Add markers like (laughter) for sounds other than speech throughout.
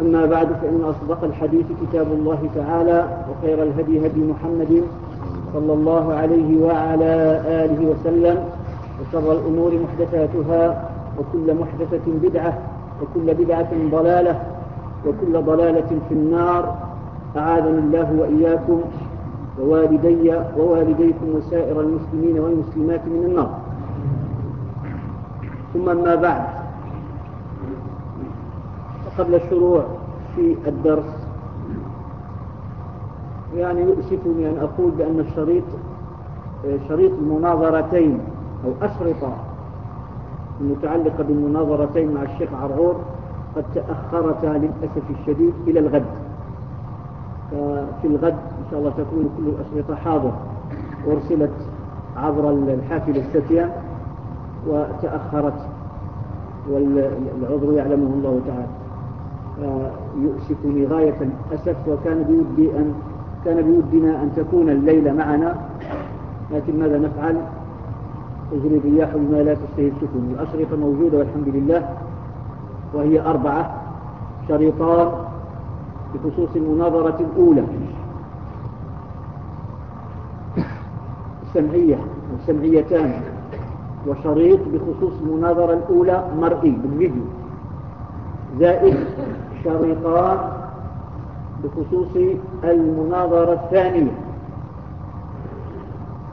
أما بعد فإن أصدق الحديث كتاب الله تعالى وخير الهدي هدي محمد صلى الله عليه وعلى آله وسلم وشر الأمور محدثاتها وكل محدثة بدعة وكل بدعة ضلالة وكل ضلالة في النار. أعاذني الله وإياكم ووالدي ووالديكم وسائر المسلمين والمسلمات من النار. ثم ما بعد قبل الشروع في الدرس. يعني يؤسفني أن أقول بأن الشريط شريط المناظرتين أو أشرطة المتعلقة بالمناظرتين مع الشيخ عرعور قد تأخرتا للأسف الشديد إلى الغد. ففي الغد إن شاء الله تكون كل الأشرطة حاضرة. أرسلت عبر الحافلة الستية وتأخرت. والعذر يعلمه الله تعالى. يؤسفني غاية الأسف وكان بودي أن كان بودنا أن تكون الليلة معنا. لكن ماذا نفعل؟ تجري الرياح بما لا تشتهي السكون الأشرطة موجودة والحمد لله وهي أربعة شريطان بخصوص المناظرة الأولى. سمعية وسمعيتان وشريط بخصوص المناظرة الأولى مرئي بالفيديو زائد شريطان بخصوص المناظرة الثانية.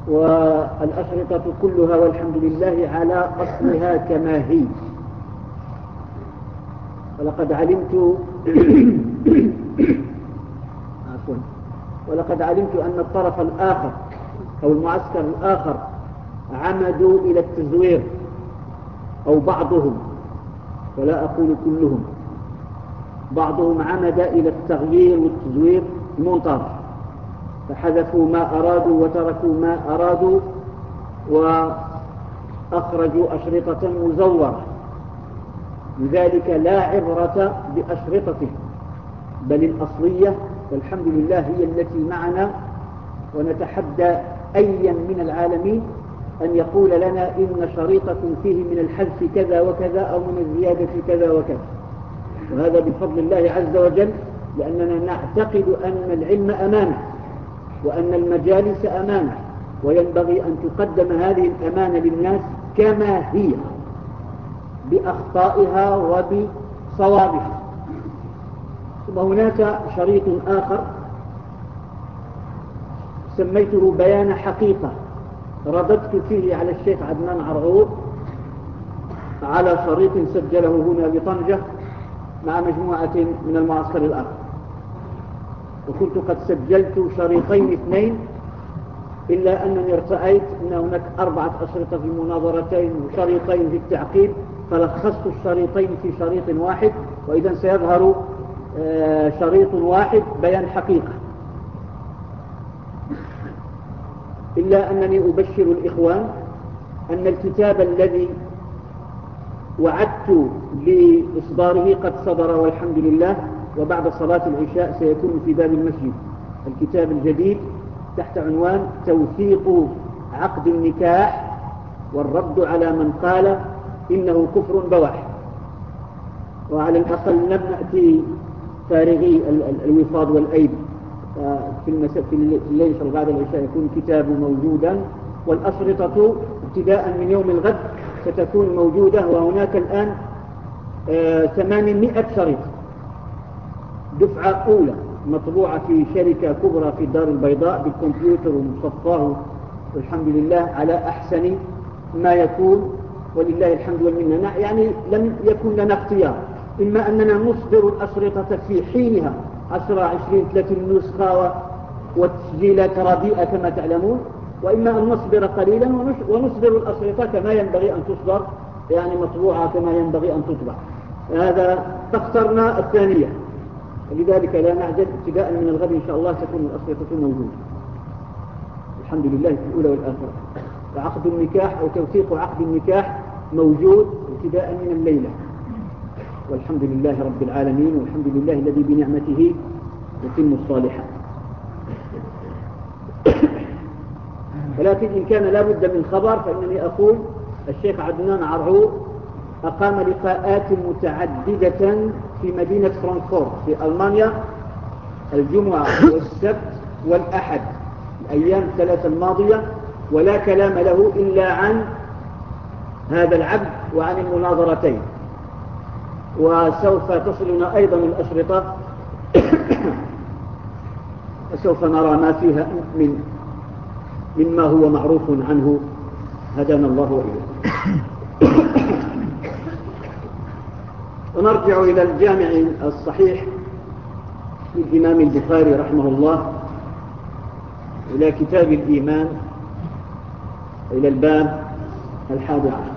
والأشرطة كلها والحمد لله على أصلها كما هي. ولقد علمت (coughs) عفوا. ولقد علمت أن الطرف الآخر أو المعسكر الآخر عمدوا إلى التزوير أو بعضهم ولا أقول كلهم. بعضهم عمد إلى التغيير والتزوير المنطر فحذفوا ما أرادوا وتركوا ما أرادوا وأخرجوا أشرطة مزورة. لذلك لا عبرة بأشرطته بل الأصلية والحمد لله هي التي معنا. ونتحدى أيا من العالمين أن يقول لنا إن شريطكم فيه من الحذف كذا وكذا أو من الزيادة كذا وكذا. وهذا بفضل الله عز وجل لأننا نعتقد أن العلم أمانة وأن المجالس أمانة وينبغي أن تقدم هذه الأمانة للناس كما هي بأخطائها وبصوابها. ثم هناك شريط آخر سميته بيان حقيقة رددت فيه على الشيخ عدنان عرعور على شريط سجله هنا بطنجة. مع مجموعة من المعسكر الآخر وكنت قد سجلت شريطين اثنين إلا أنني ارتأيت أن هناك أربعة أشرطة في المناظرتين وشريطين في التعقيد فلخصت الشريطين في شريط واحد وإذا سيظهر شريط واحد بيان حقيقة. إلا أنني أبشر الإخوان أن الكتاب الذي وعدت بإصداره قد صدر والحمد لله وبعد صلاة العشاء سيكون في باب المسجد. الكتاب الجديد تحت عنوان توثيق عقد النكاح والرد على من قال إنه كفر بواح. وعلى الأقل لم نأتي فارغي الوفاض والأيد في المساء في الليل بعد العشاء يكون الكتاب موجودا. والأشرطة ابتداء من يوم الغد ستكون موجودة وهناك الآن ثمانمائة شريط دفعة أولى مطبوعة في شركة كبرى في الدار البيضاء بالكمبيوتر ومصفاه والحمد لله على أحسن ما يكون ولله الحمد والمنة. يعني لم يكن لنا اختيار. إما أننا نصدر الأشرطة في حينها 10 20 30 نسخة والتسجيلات رديئة كما تعلمون وإما أن نصبر قليلا ونصبر الأشرطة كما ينبغي أن تصدر يعني مطبوعة كما ينبغي أن تطبع. هذا تخترنا الثانية. لذلك لا نعجل ابتداء من الغد إن شاء الله تكون الأشرطة موجودة. الحمد لله في الأولى والآخرة. عقد النكاح أو توثيق عقد النكاح موجود ابتداء من الليلة. والحمد لله رب العالمين والحمد لله الذي بنعمته يتم الصالحات ولكن إن كان لا بد من خبر فإنني أقول الشيخ عدنان عرعور أقام لقاءات متعددة في مدينة فرانكفورت في ألمانيا الجمعة والسبت والأحد الأيام الثلاثة الماضية ولا كلام له إلا عن هذا العبد وعن المناظرتين وسوف تصلنا أيضا الأشرطة (coughs) وسوف نرى ما فيها من مما هو معروف عنه هدانا الله وإياه ونرجع إلى الجامع الصحيح للإمام البخاري رحمه الله إلى كتاب الإيمان إلى الباب الحادي عشر.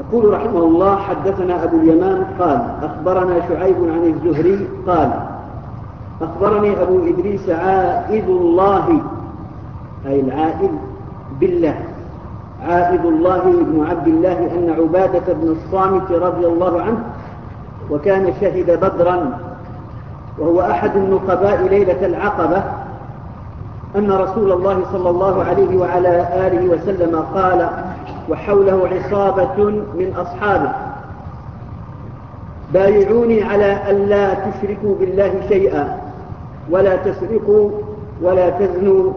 يقول رحمه الله حدثنا أبو اليمان قال أخبرنا شعيب عن الزهري قال أخبرني أبو إدريس عائد الله أي العائد بالله. عائد الله بن عبد الله أن عبادة بن الصامت رضي الله عنه وكان شهد بدرا وهو أحد النقباء ليلة العقبة أن رسول الله صلى الله عليه وعلى آله وسلم قال وحوله عصابة من أصحابه. بايعوني على ألا تشركوا بالله شيئا. ولا تسرقوا ولا تزنوا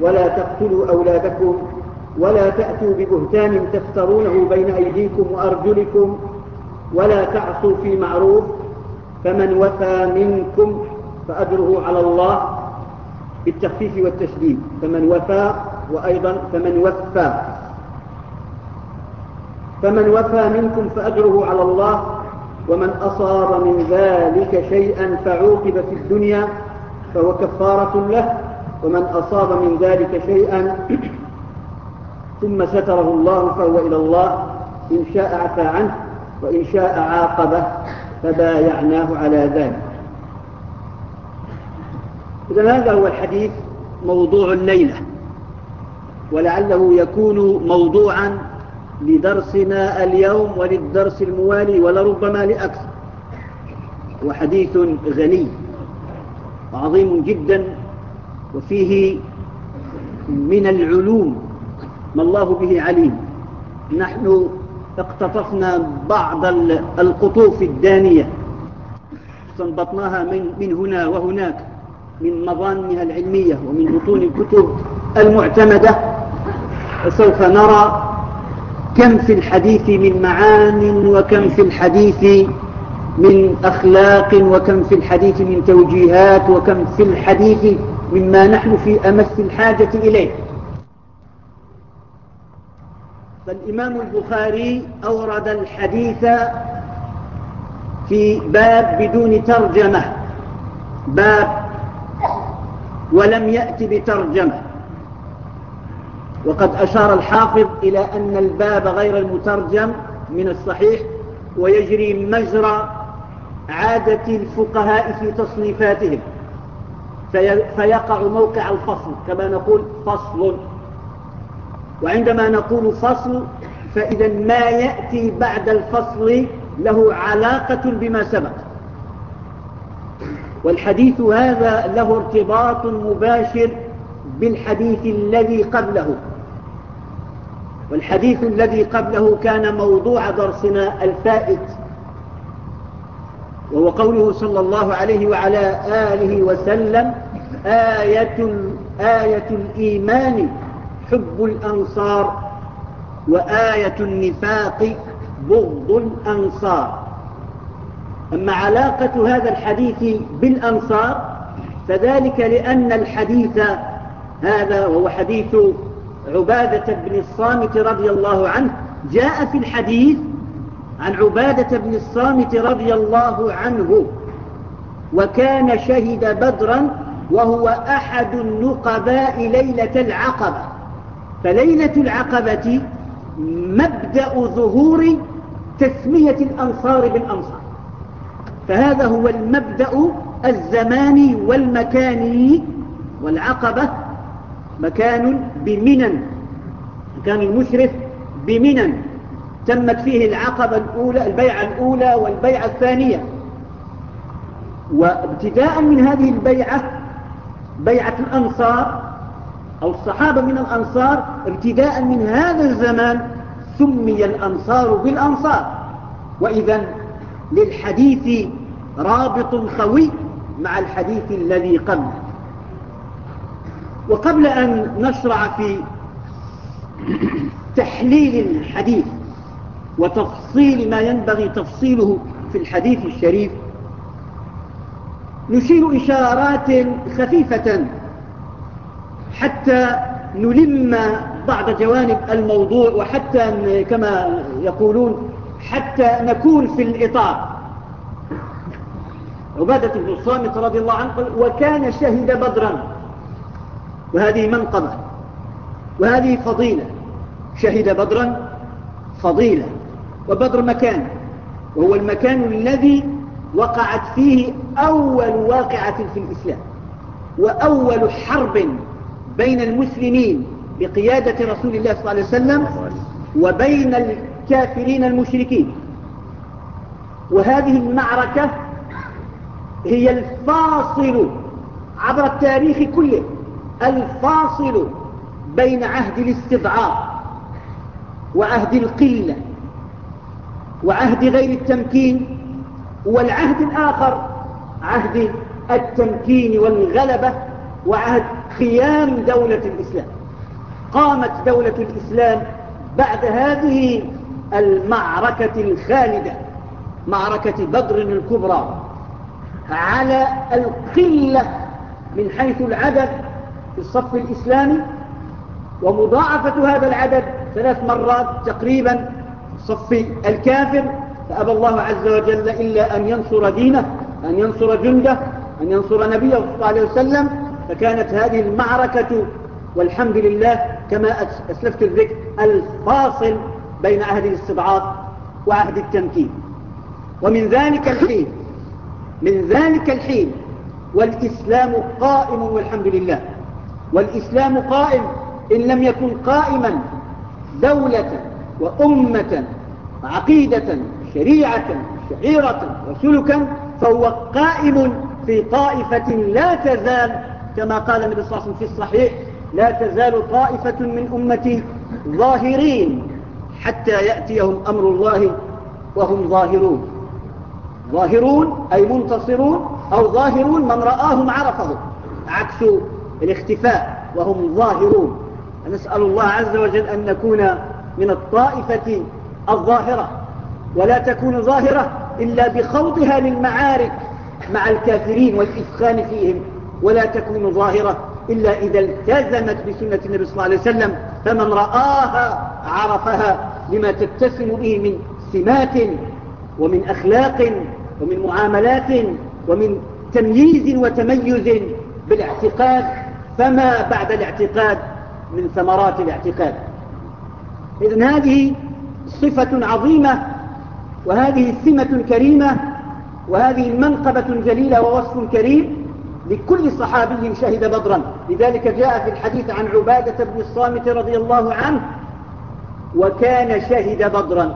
ولا تقتلوا أولادكم ولا تأتوا ببهتان تفترونه بين أيديكم وأرجلكم ولا تعصوا في معروف فمن وفى منكم فأجره على الله بالتخفيف والتشديد. فمن وفى وأيضا فمن وفى. فمن وفى منكم فأجره على الله ومن أصاب من ذلك شيئا فعوقب في الدنيا فهو كفارة له ومن أصاب من ذلك شيئا (clears throat) ثم ستره الله فهو إلى الله إن شاء عفى عنه وإن شاء عاقبه فبايعناه على ذلك. إذا هذا هو الحديث موضوع الليلة ولعله يكون موضوعا لدرسنا اليوم وللدرس الموالي ولربما لأكثر. وحديث غني. عظيم جدا وفيه من العلوم ما الله به عليم. نحن اقتطفنا بعض القطوف الدانية. استنبطناها من, من هنا وهناك من مظانها العلمية ومن بطون الكتب المعتمدة. وسوف نرى كم في الحديث من معان وكم في الحديث من أخلاق وكم في الحديث من توجيهات وكم في الحديث مما نحن في أمس الحاجة إليه. فالإمام البخاري أورد الحديث في باب بدون ترجمة. باب ولم يأتي بترجمة. وقد أشار الحافظ إلى أن الباب غير المترجم من الصحيح ويجري مجرى عادة الفقهاء في تصنيفاتهم. فيقع موقع الفصل كما نقول فصل. وعندما نقول فصل فإذا ما يأتي بعد الفصل له علاقة بما سبق. والحديث هذا له ارتباط مباشر بالحديث الذي قبله. والحديث الذي قبله كان موضوع درسنا الفائت. وهو قوله صلى الله عليه وعلى آله وسلم آية, آية الإيمان حب الأنصار وآية النفاق بغض الأنصار. أما علاقة هذا الحديث بالأنصار فذلك لأن الحديث هذا وهو حديث عبادة بن الصامت رضي الله عنه جاء في الحديث عن عبادة بن الصامت رضي الله عنه وكان شهد بدرا وهو أحد النقباء ليلة العقبة. فليلة العقبة مبدأ ظهور تسمية الأنصار بالأنصار. فهذا هو المبدأ الزماني والمكاني والعقبة مكان بمنن مكان المشرف بمنن. تمت فيه العقبة الأولى البيعة الأولى والبيعة الثانية. وابتداء من هذه البيعة بيعة الأنصار أو الصحابة من الأنصار ابتداء من هذا الزمان سمي الأنصار بالأنصار. وإذا للحديث رابط قوي مع الحديث الذي قبله. وقبل أن نشرع في تحليل الحديث وتفصيل ما ينبغي تفصيله في الحديث الشريف. نشير إشارات خفيفة حتى نلم بعض جوانب الموضوع وحتى كما يقولون حتى نكون في الإطار. عبادة بن الصامت رضي الله عنه وكان شهد بدرا. وهذه منقبة. وهذه فضيلة. شهد بدرا فضيلة. وبدر مكان وهو المكان الذي وقعت فيه أول واقعة في الإسلام وأول حرب بين المسلمين بقيادة رسول الله صلى الله عليه وسلم وبين الكافرين المشركين. وهذه المعركة هي الفاصل عبر التاريخ كله الفاصل بين عهد الاستضعاف وعهد القلة. وعهد غير التمكين والعهد الآخر عهد التمكين والغلبة وعهد قيام دولة الإسلام. قامت دولة الإسلام بعد هذه المعركة الخالدة معركة بدر الكبرى على القلة من حيث العدد في الصف الإسلامي ومضاعفة هذا العدد ثلاث مرات تقريبا الصف الكافر فأبى الله عز وجل إلا أن ينصر دينه أن ينصر جنده أن ينصر نبيه صلى الله عليه وسلم. فكانت هذه المعركة والحمد لله كما أسلفت الذكر الفاصل بين عهد الاستضعاف وعهد التمكين. ومن ذلك الحين من ذلك الحين والإسلام قائم والحمد لله. والإسلام قائم إن لم يكن قائما دولة وأمة عقيدة شريعة شعيرة وسلكا فهو قائم في طائفة لا تزال كما قال النبي صلى الله عليه وسلم في الصحيح لا تزال طائفة من أمتي ظاهرين حتى يأتيهم أمر الله وهم ظاهرون. ظاهرون أي منتصرون أو ظاهرون من رآهم عرفه عكس الاختفاء وهم ظاهرون. نسأل الله عز وجل أن نكون من الطائفة الظاهرة ولا تكون ظاهرة إلا بخوضها للمعارك مع الكافرين والإفخان فيهم ولا تكون ظاهرة إلا إذا التزمت بسنة النبي صلى الله عليه وسلم فمن رآها عرفها لما تتسم به من سمات ومن أخلاق ومن معاملات ومن تمييز وتميز بالاعتقاد فما بعد الاعتقاد من ثمرات الاعتقاد؟ إذن هذه صفة عظيمة وهذه سمة كريمة وهذه منقبة جليلة ووصف كريم لكل صحابي شهد بدرا. لذلك جاء في الحديث عن عبادة بن الصامت رضي الله عنه وكان شهد بدرا.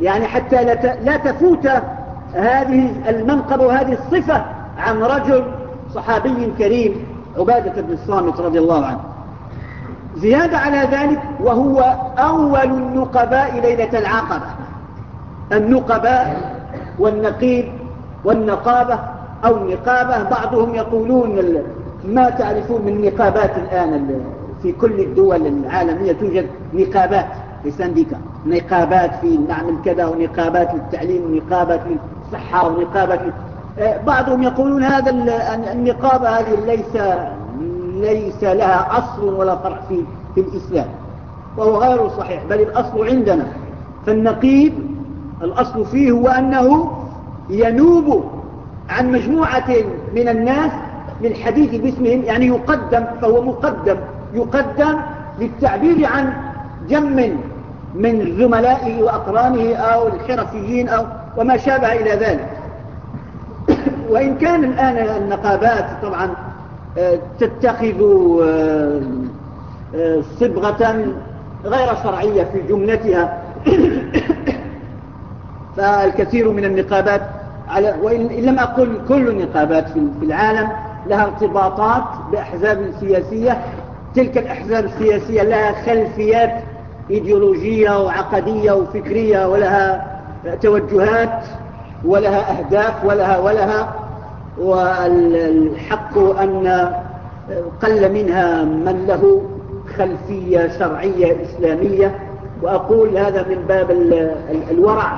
يعني حتى لا تفوت هذه المنقبة وهذه الصفة عن رجل صحابي كريم عبادة بن الصامت رضي الله عنه. زيادة على ذلك وهو أول النقباء ليلة العقبة. النقباء والنقيب والنقابة أو النقابة بعضهم يقولون ما تعرفون من نقابات الآن في كل الدول العالمية توجد نقابات لسنديكا نقابات في نعمل كذا ونقابات للتعليم ونقابات للصحة ونقابات آه، بعضهم يقولون هذا النقابة هذه ليس ليس لها أصل ولا فرع في, في الإسلام. وهو غير صحيح بل الأصل عندنا. فالنقيب الأصل فيه هو أنه ينوب عن مجموعة من الناس للحديث باسمهم يعني يقدم فهو مقدم. يقدم للتعبير عن جم من زملائه وأقرانه أو الحرفيين أو وما شابه إلى ذلك. (coughs) وإن كان الآن النقابات طبعا تتخذ آه، آه، صبغة غير شرعية في جملتها. (coughs) فالكثير من النقابات على وإن لم أقل كل النقابات في العالم لها ارتباطات بأحزاب سياسية. تلك الأحزاب السياسية لها خلفيات إيديولوجية وعقدية وفكرية ولها توجهات ولها أهداف ولها ولها والحق أن قل منها من له خلفية شرعية إسلامية. وأقول هذا من باب الورع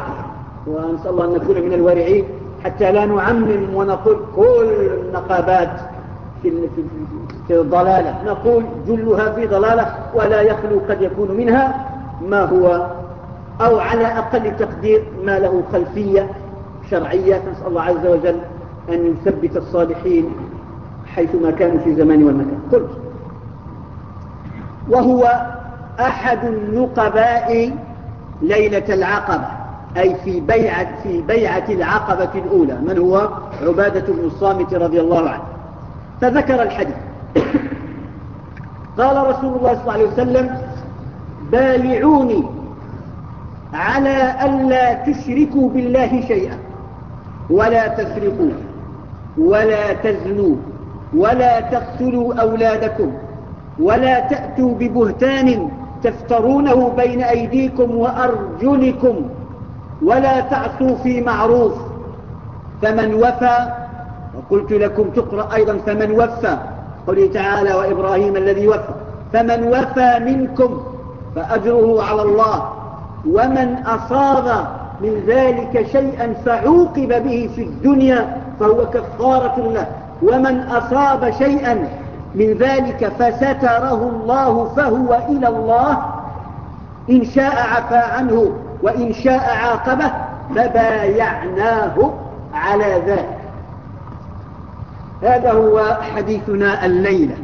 ونسأل الله أن نكون من الورعين حتى لا نعمم ونقول كل النقابات في في الضلالة. نقول جلها في ضلالة ولا يخلو قد يكون منها ما هو أو على أقل تقدير ما له خلفية شرعية. نسأل الله عز وجل أن يثبت الصالحين حيثما كانوا في زمان والمكان. قلت. وهو أحد النقباء ليلة العقبة أي في بيعة, في بيعة العقبة الأولى من هو؟ عبادة بن الصامت رضي الله عنه. فذكر الحديث. قال رسول الله صلى الله عليه وسلم بايعوني على ألا تشركوا بالله شيئا ولا تسرقوا ولا تزنوا ولا تقتلوا أولادكم ولا تأتوا ببهتان تفترونه بين أيديكم وأرجلكم ولا تعصوا في معروف فمن وفى وقلت لكم تقرأ أيضا فمن وفى قوله تعالى وإبراهيم الذي وفى فمن وفى منكم فأجره على الله ومن أصاب من ذلك شيئا فعوقب به في الدنيا فهو كفارة له. ومن أصاب شيئا من ذلك فستره الله فهو إلى الله. إن شاء عفى عنه وإن شاء عاقبه فبايعناه على ذلك. هذا هو حديثنا الليلة.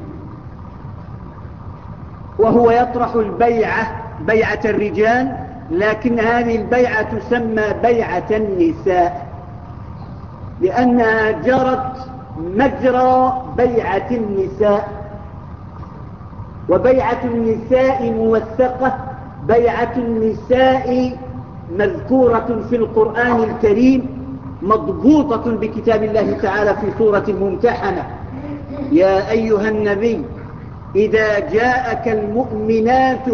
وهو يطرح البيعة بيعة الرجال لكن هذه البيعة تسمى بيعة النساء. لأنها جرت مجرى بيعة النساء وبيعة النساء موثقة بيعة النساء مذكورة في القرآن الكريم مضبوطة بكتاب الله تعالى في سورة الممتحنة. يا أيها النبي إذا جاءك المؤمنات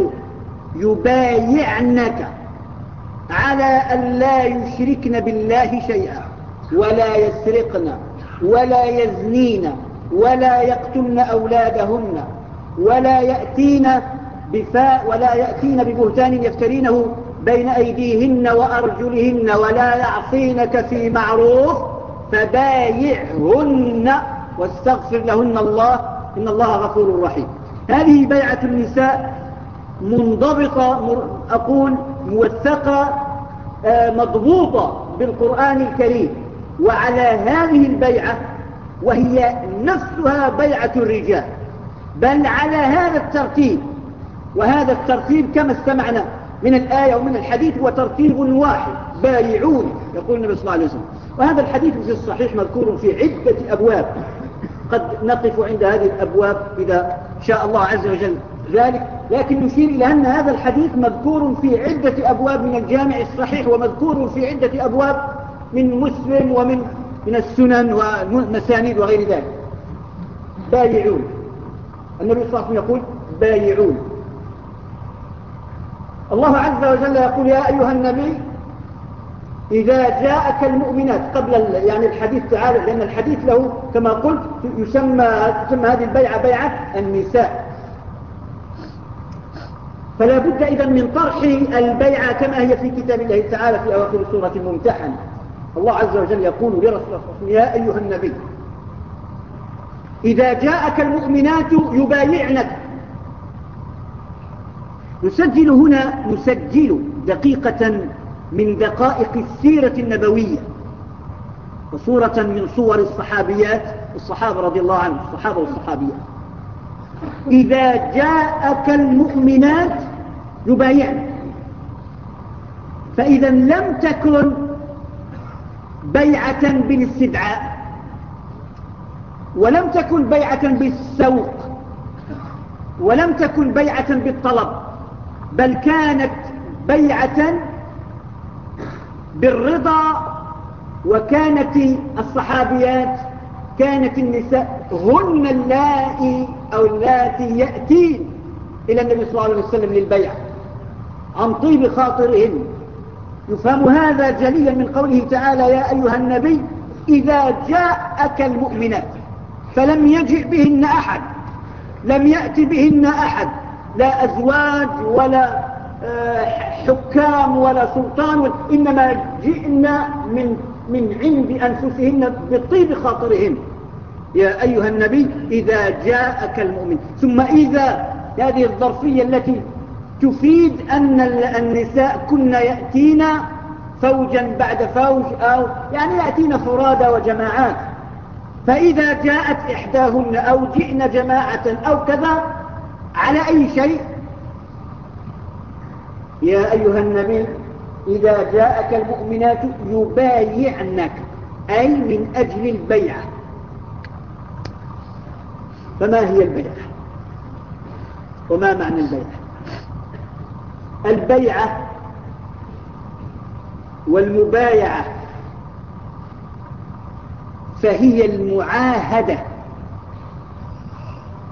يبايعنك على أن لا يشركن بالله شيئا. ولا يسرقن ولا يزنين ولا يقتلن أولادهن ولا يأتين بفاء ولا يأتين ببهتان يفترينه بين أيديهن وأرجلهن ولا يعصينك في معروف فبايعهن واستغفر لهن الله إن الله غفور رحيم. هذه بيعة النساء منضبطة أقول موثقة آه، مضبوطة بالقرآن الكريم. وعلى هذه البيعة وهي نفسها بيعة الرجال بل على هذا الترتيب وهذا الترتيب كما استمعنا من الآية ومن الحديث هو ترتيب واحد بايعون يقول النبي صلى الله عليه وسلم. وهذا الحديث في الصحيح مذكور في عدة أبواب قد نقف عند هذه الأبواب إذا شاء الله عز وجل ذلك لكن نشير إلى أن هذا الحديث مذكور في عدة أبواب من الجامع الصحيح ومذكور في عدة أبواب من مسلم ومن من السنن والمسانيد وغير ذلك. بايعون. النبي صلى الله عليه وسلم يقول بايعون. الله عز وجل يقول يا أيها النبي إذا جاءك المؤمنات قبل يعني الحديث تعالى لأن الحديث له كما قلت يسمى, تسمى هذه البيعة بيعة النساء. فلا بد إذا من طرح البيعة كما هي في كتاب الله تعالى في أواخر سورة الممتحن الله عز وجل يقول لرسول الله يا أيها النبي إذا جاءك المؤمنات يبايعنك. نسجل هنا نسجل دقيقة من دقائق السيرة النبوية وصورة من صور الصحابيات الصحابة رضي الله عنهم الصحابة والصحابيات. إذا جاءك المؤمنات يبايعنك. فإذا لم تكن بيعة بالاستدعاء ولم تكن بيعة بالسوق ولم تكن بيعة بالطلب بل كانت بيعة بالرضا وكانت الصحابيات كانت النساء هن اللائي أو اللاتي يأتين إلى النبي صلى الله عليه وسلم للبيع عن طيب خاطرهن. يفهم هذا جليا من قوله تعالى يا أيها النبي إذا جاءك المؤمنات فلم يجئ بهن أحد لم يأت بهن أحد لا أزواج ولا آه، حكام ولا سلطان إنما جئنا من, من عند أنفسهن بطيب خاطرهن يا أيها النبي إذا جاءك المؤمن ثم إذا هذه الظرفية التي تفيد أن النساء كن يأتين فوجا بعد فوج أو يعني يأتين فرادى وجماعات. فإذا جاءت إحداهن أو جئن جماعة أو كذا على أي شيء؟ يا أيها النبي إذا جاءك المؤمنات يبايعنك أي من أجل البيعة. فما هي البيعة؟ وما معنى البيعة؟ البيعة والمبايعة فهي المعاهدة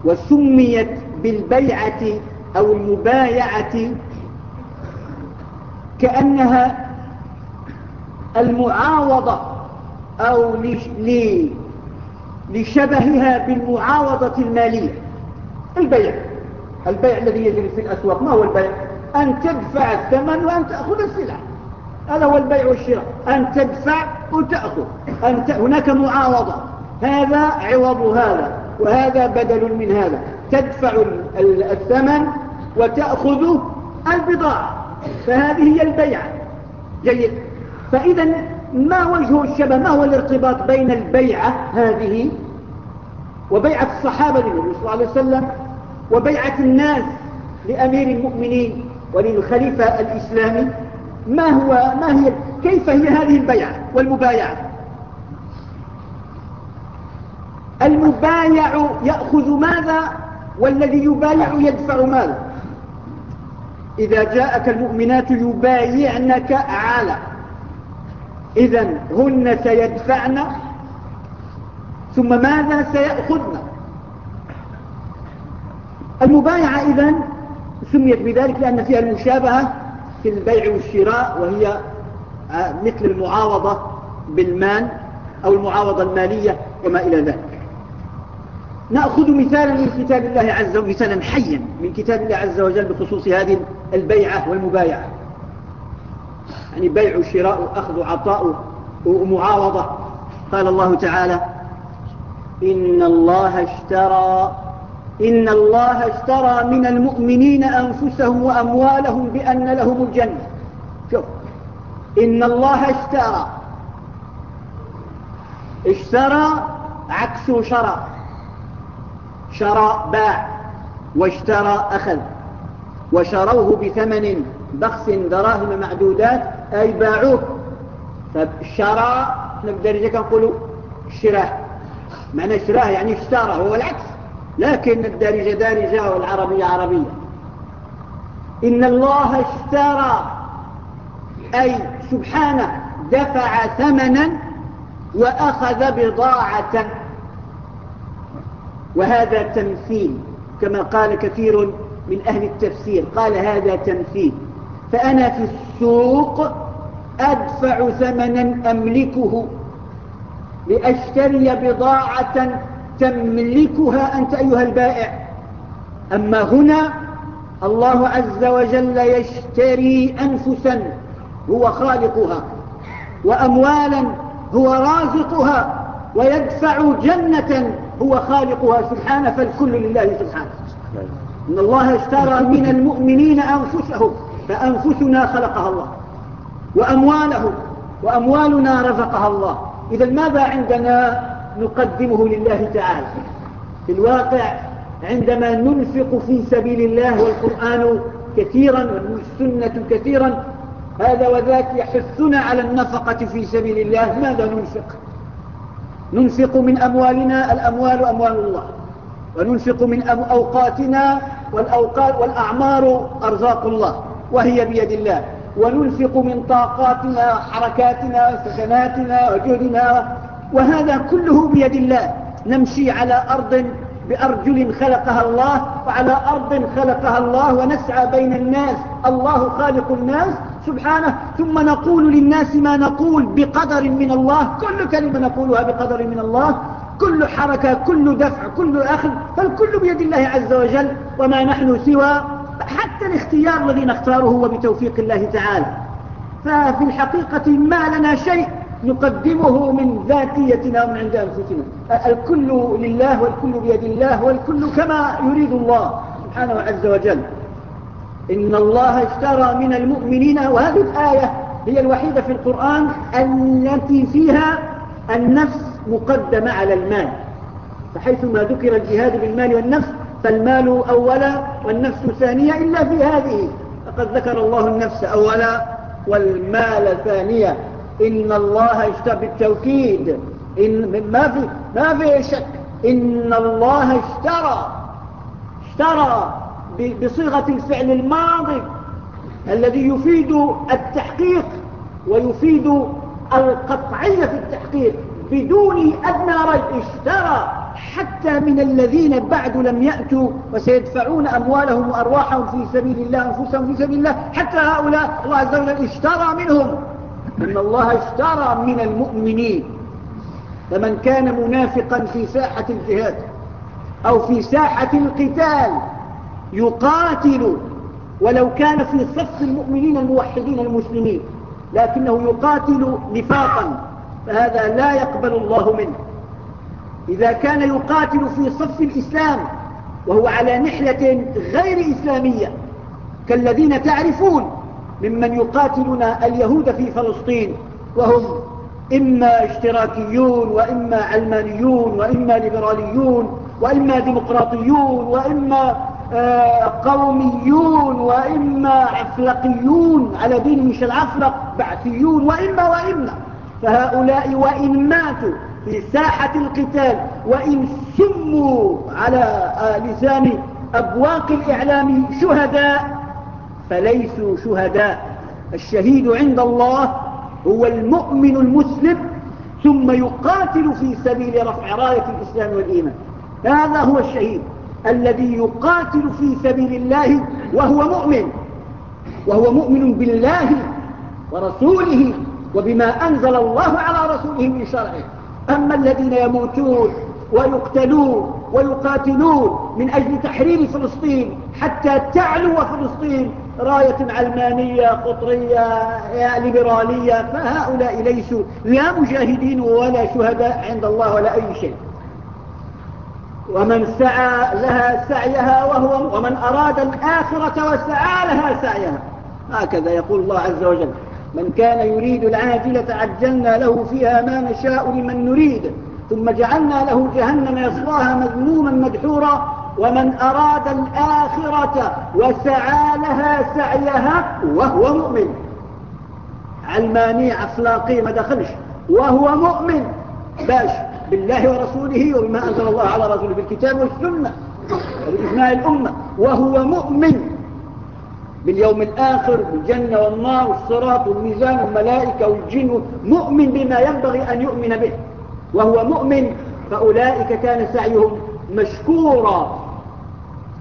وسميت بالبيعة أو المبايعة كأنها المعاوضة أو لشبهها بالمعاوضة المالية. البيع البيع الذي يجري في الأسواق ما هو البيع؟ أن تدفع الثمن وأن تأخذ السلعة هذا هو البيع والشراء. أن تدفع وتأخذ. أن ت... هناك معاوضة هذا عوض هذا وهذا بدل من هذا. تدفع الثمن وتأخذ البضاعة. فهذه هي البيعة جيد. فإذا ما وجه الشبه؟ ما هو الارتباط بين البيعة هذه وبيعة الصحابة للنبي صلى الله عليه وسلم وبيعة الناس لأمير المؤمنين؟ وللخليفة الإسلامي ما هو ما هي كيف هي هذه البيعة والمبايعة؟ المبايع يأخذ ماذا والذي يبايع يدفع ماذا؟ إذا جاءك المؤمنات يبايعنك على إذا هن سيدفعن ثم ماذا سيأخذن؟ المبايعة إذن سميت بذلك لأن فيها المشابهة في البيع والشراء وهي آه، مثل المعاوضة بالمال أو المعاوضة المالية وما إلى ذلك. نأخذ مثالا من كتاب الله عز وجل مثالا حيا من كتاب الله عز وجل بخصوص هذه البيعة والمبايعة. يعني بيع وشراء أخذ وعطاء ومعاوضة. قال الله تعالى إن الله اشترى إن الله اشترى من المؤمنين أنفسهم وأموالهم بأن لهم الجنة. شوف إن الله اشترى اشترى عكس شرى. شرى باع واشترى أخذ. وشروه بثمن بخس دراهم معدودات أي باعوه. فالشرى نقدر نقول الشراء معنى الشراء يعني اشترى هو العكس. لكن الدارجة دارجة والعربية عربية. إن الله اشترى أي سبحانه دفع ثمنا وأخذ بضاعة. وهذا تمثيل كما قال كثير من أهل التفسير قال هذا تمثيل. فأنا في السوق أدفع ثمنا أملكه لأشتري بضاعة تملكها أنت أيها البائع. أما هنا الله عز وجل يشتري أنفسا هو خالقها وأموالا هو رازقها ويدفع جنة هو خالقها. سبحانه فالكل لله سبحانه إن الله اشترى من المؤمنين أنفسهم فأنفسنا خلقها الله وأموالهم وأموالنا رزقها الله. إذا ماذا عندنا؟ نقدمه لله تعالى. في الواقع عندما ننفق في سبيل الله والقرآن كثيرا والسنة كثيرا هذا وذاك يحثنا على النفقة في سبيل الله. ماذا ننفق؟ ننفق من أموالنا الأموال أموال الله وننفق من أوقاتنا والأوقات والأعمار أرزاق الله وهي بيد الله. وننفق من طاقاتنا حركاتنا سكناتنا وجهدنا وهذا كله بيد الله. نمشي على أرض بأرجل خلقها الله وعلى أرض خلقها الله ونسعى بين الناس. الله خالق الناس سبحانه. ثم نقول للناس ما نقول بقدر من الله. كل كلمة نقولها بقدر من الله. كل حركة كل دفع كل أخذ فالكل بيد الله عز وجل وما نحن سوى. حتى الاختيار الذي نختاره هو بتوفيق الله تعالى. ففي الحقيقة ما لنا شيء نقدمه من ذاتيتنا ومن عند أنفسنا. الكل لله والكل بيد الله والكل كما يريد الله سبحانه عز وجل. إن الله اشترى من المؤمنين وهذه الآية هي الوحيدة في القرآن التي فيها النفس مقدمة على المال. فحيثما ذكر الجهاد بالمال والنفس فالمال أولا والنفس ثانية إلا في هذه. فقد ذكر الله النفس أولا والمال ثانية. إن الله اشترى بالتوكيد. إن ما في ما في شك. إن الله اشترى اشترى بصيغة الفعل الماضي الذي يفيد التحقيق ويفيد القطعية في التحقيق. بدون أدنى ريب اشترى. حتى من الذين بعد لم يأتوا وسيدفعون أموالهم وأرواحهم في سبيل الله أنفسهم في سبيل الله حتى هؤلاء الله عز وجل اشترى منهم. إن الله اشترى من المؤمنين فمن كان منافقا في ساحة الجهاد أو في ساحة القتال يقاتل ولو كان في صف المؤمنين الموحدين المسلمين لكنه يقاتل نفاقا فهذا لا يقبل الله منه. إذا كان يقاتل في صف الإسلام وهو على نحلة غير إسلامية كالذين تعرفون ممن يقاتلون اليهود في فلسطين وهم إما اشتراكيون وإما علمانيون وإما ليبراليون وإما ديمقراطيون وإما آه، قوميون وإما عفلقيون على دين مش العفلق بعثيون وإما وإما. فهؤلاء وإن ماتوا في ساحة القتال وإن سموا على آه، لسان أبواق الإعلام شهداء فليسوا شهداء. الشهيد عند الله هو المؤمن المسلم ثم يقاتل في سبيل رفع راية الإسلام والإيمان. هذا هو الشهيد الذي يقاتل في سبيل الله وهو مؤمن. وهو مؤمن بالله ورسوله وبما أنزل الله على رسوله من شرعه. أما الذين يموتون ويقتلون ويقاتلون من أجل تحرير فلسطين حتى تعلو فلسطين راية علمانية قطرية ليبرالية فهؤلاء ليسوا لا مجاهدين ولا شهداء عند الله ولا أي شيء. ومن سعى لها سعيها وهو ومن أراد الآخرة وسعى لها سعيها. هكذا يقول الله عز وجل من كان يريد العاجلة عجلنا له فيها ما نشاء لمن نريد ثم جعلنا له جهنم يصلاها مذموما مدحورا ومن أراد الآخرة وسعى لها سعيها وهو مؤمن. علماني عفلاقي ما دخلش وهو مؤمن. باش بالله ورسوله وبما أنزل الله على رسوله بالكتاب والسنة وبإجماع الأمة وهو مؤمن. باليوم الآخر بالجنة والنار والصراط والميزان والملائكة والجن مؤمن بما ينبغي أن يؤمن به وهو مؤمن. فأولئك كان سعيهم مشكورا.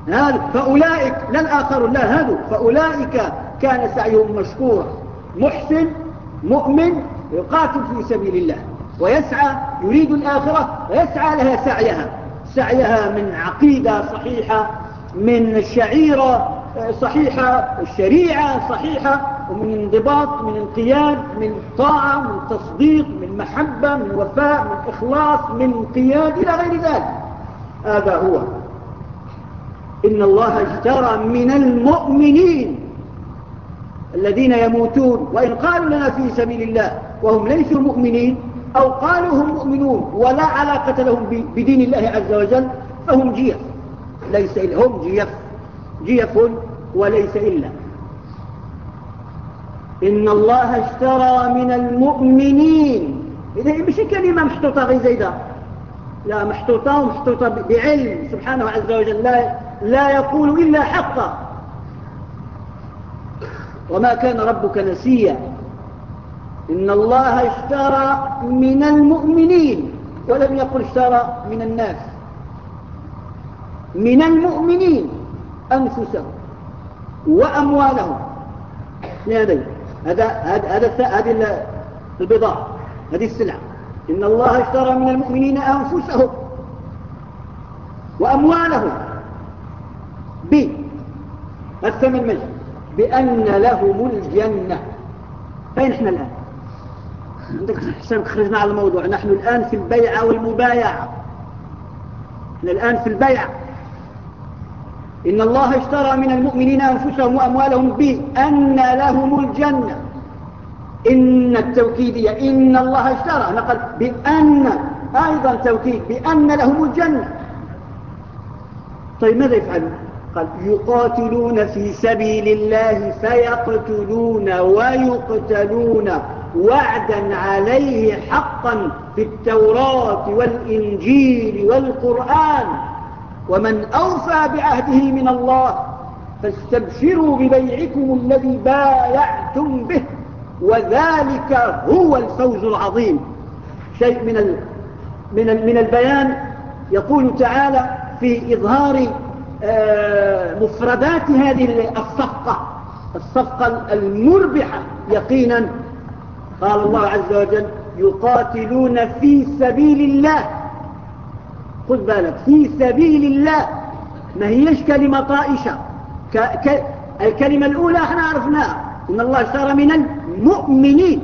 هذا فأولئك لا الآخر لا هذا فأولئك كان سعيهم مشكورا. محسن مؤمن يقاتل في سبيل الله ويسعى يريد الآخرة ويسعى لها سعيها. سعيها من عقيدة صحيحة من شعيرة صحيحة الشريعة صحيحة ومن انضباط من انقياد من طاعة من تصديق من محبة من وفاء من إخلاص من قياد إلى غير ذلك. هذا هو. إن الله اشترى من المؤمنين الذين يموتون وإن قالوا لنا في سبيل الله وهم ليسوا مؤمنين أو قالوا هم مؤمنون ولا علاقة لهم بدين الله عز وجل فهم جيف. ليس إلا هم جيف. جيف وليس إلا. إن الله اشترى من المؤمنين. إذا مش كلمة محطوطة غير زيدة. لا محطوطة ومحطوطة بعلم. سبحانه عز وجل لا, لا يقول إلا حقا. وما كان ربك نسيا. إن الله اشترى من المؤمنين ولم يقل اشترى من الناس. من المؤمنين أنفسهم وأموالهم. هذا هذا هذه البضاعة هذه السلعة. إن الله اشترى من المؤمنين أنفسهم وأموالهم. ب الثمن مجد بأن لهم الجنة. فين إحنا الآن؟ عندك حسن خرجنا على الموضوع. نحن الآن في البيعة والمبايعة إحنا الآن في البيعة إن الله اشترى من المؤمنين أنفسهم وأموالهم بأن لهم الجنة. إن التوكيدية إن الله اشترى. نقل بأن أيضا توكيد بأن لهم الجنة. طيب ماذا يفعلون؟ قال يقاتلون في سبيل الله فيقتلون ويقتلون. وعدا عليه حقا في التوراة والإنجيل والقرآن. ومن أوفى بعهده من الله فاستبشروا ببيعكم الذي بايعتم به. وذلك هو الفوز العظيم. شيء من من من البيان يقول تعالى في إظهار مفردات هذه الصفقة الصفقة المربحة يقينا قال الله عز وجل يقاتلون في سبيل الله. خذ بالك في سبيل الله. ما هيش كلمة طائشة ك... ك... الكلمة الأولى إحنا عرفناها إن الله اشترى من المؤمنين.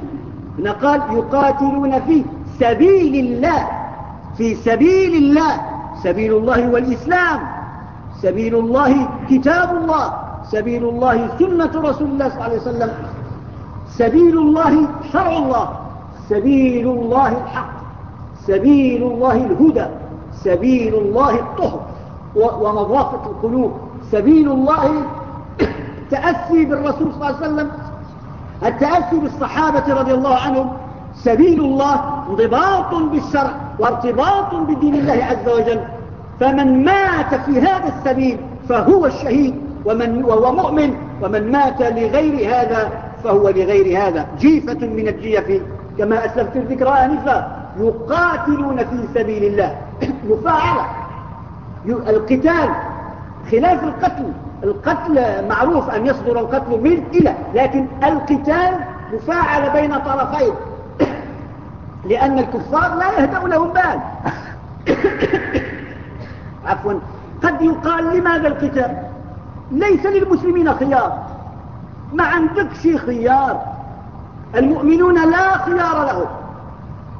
هنا قال يقاتلون في سبيل الله في سبيل الله سبيل الله والإسلام. سبيل الله كتاب الله سبيل الله سنة رسول الله صلى الله عليه وسلم سبيل الله شرع الله سبيل الله الحق سبيل الله الهدى سبيل الله الطهر ونظافة القلوب سبيل الله التأسي (coughs) بالرسول صلى الله عليه وسلم التأسي بالصحابة رضي الله عنهم سبيل الله انضباط بالشرع وارتباط بدين الله عز وجل. فمن مات في هذا السبيل فهو الشهيد ومن وهو مؤمن ومن مات لغير هذا فهو لغير هذا. جيفة من الجيف كما أسلفت الذكرى آنفا يقاتلون في سبيل الله. (coughs) مفاعلة. القتال خلاف القتل. القتل معروف أن يصدر القتل من إلى لكن القتال مفاعل بين طرفين. (coughs) لأن الكفار لا يهدأ لهم بال. (coughs) عفوا. قد يقال لماذا القتال؟ ليس للمسلمين خيار. ما عندكش خيار. المؤمنون لا خيار لهم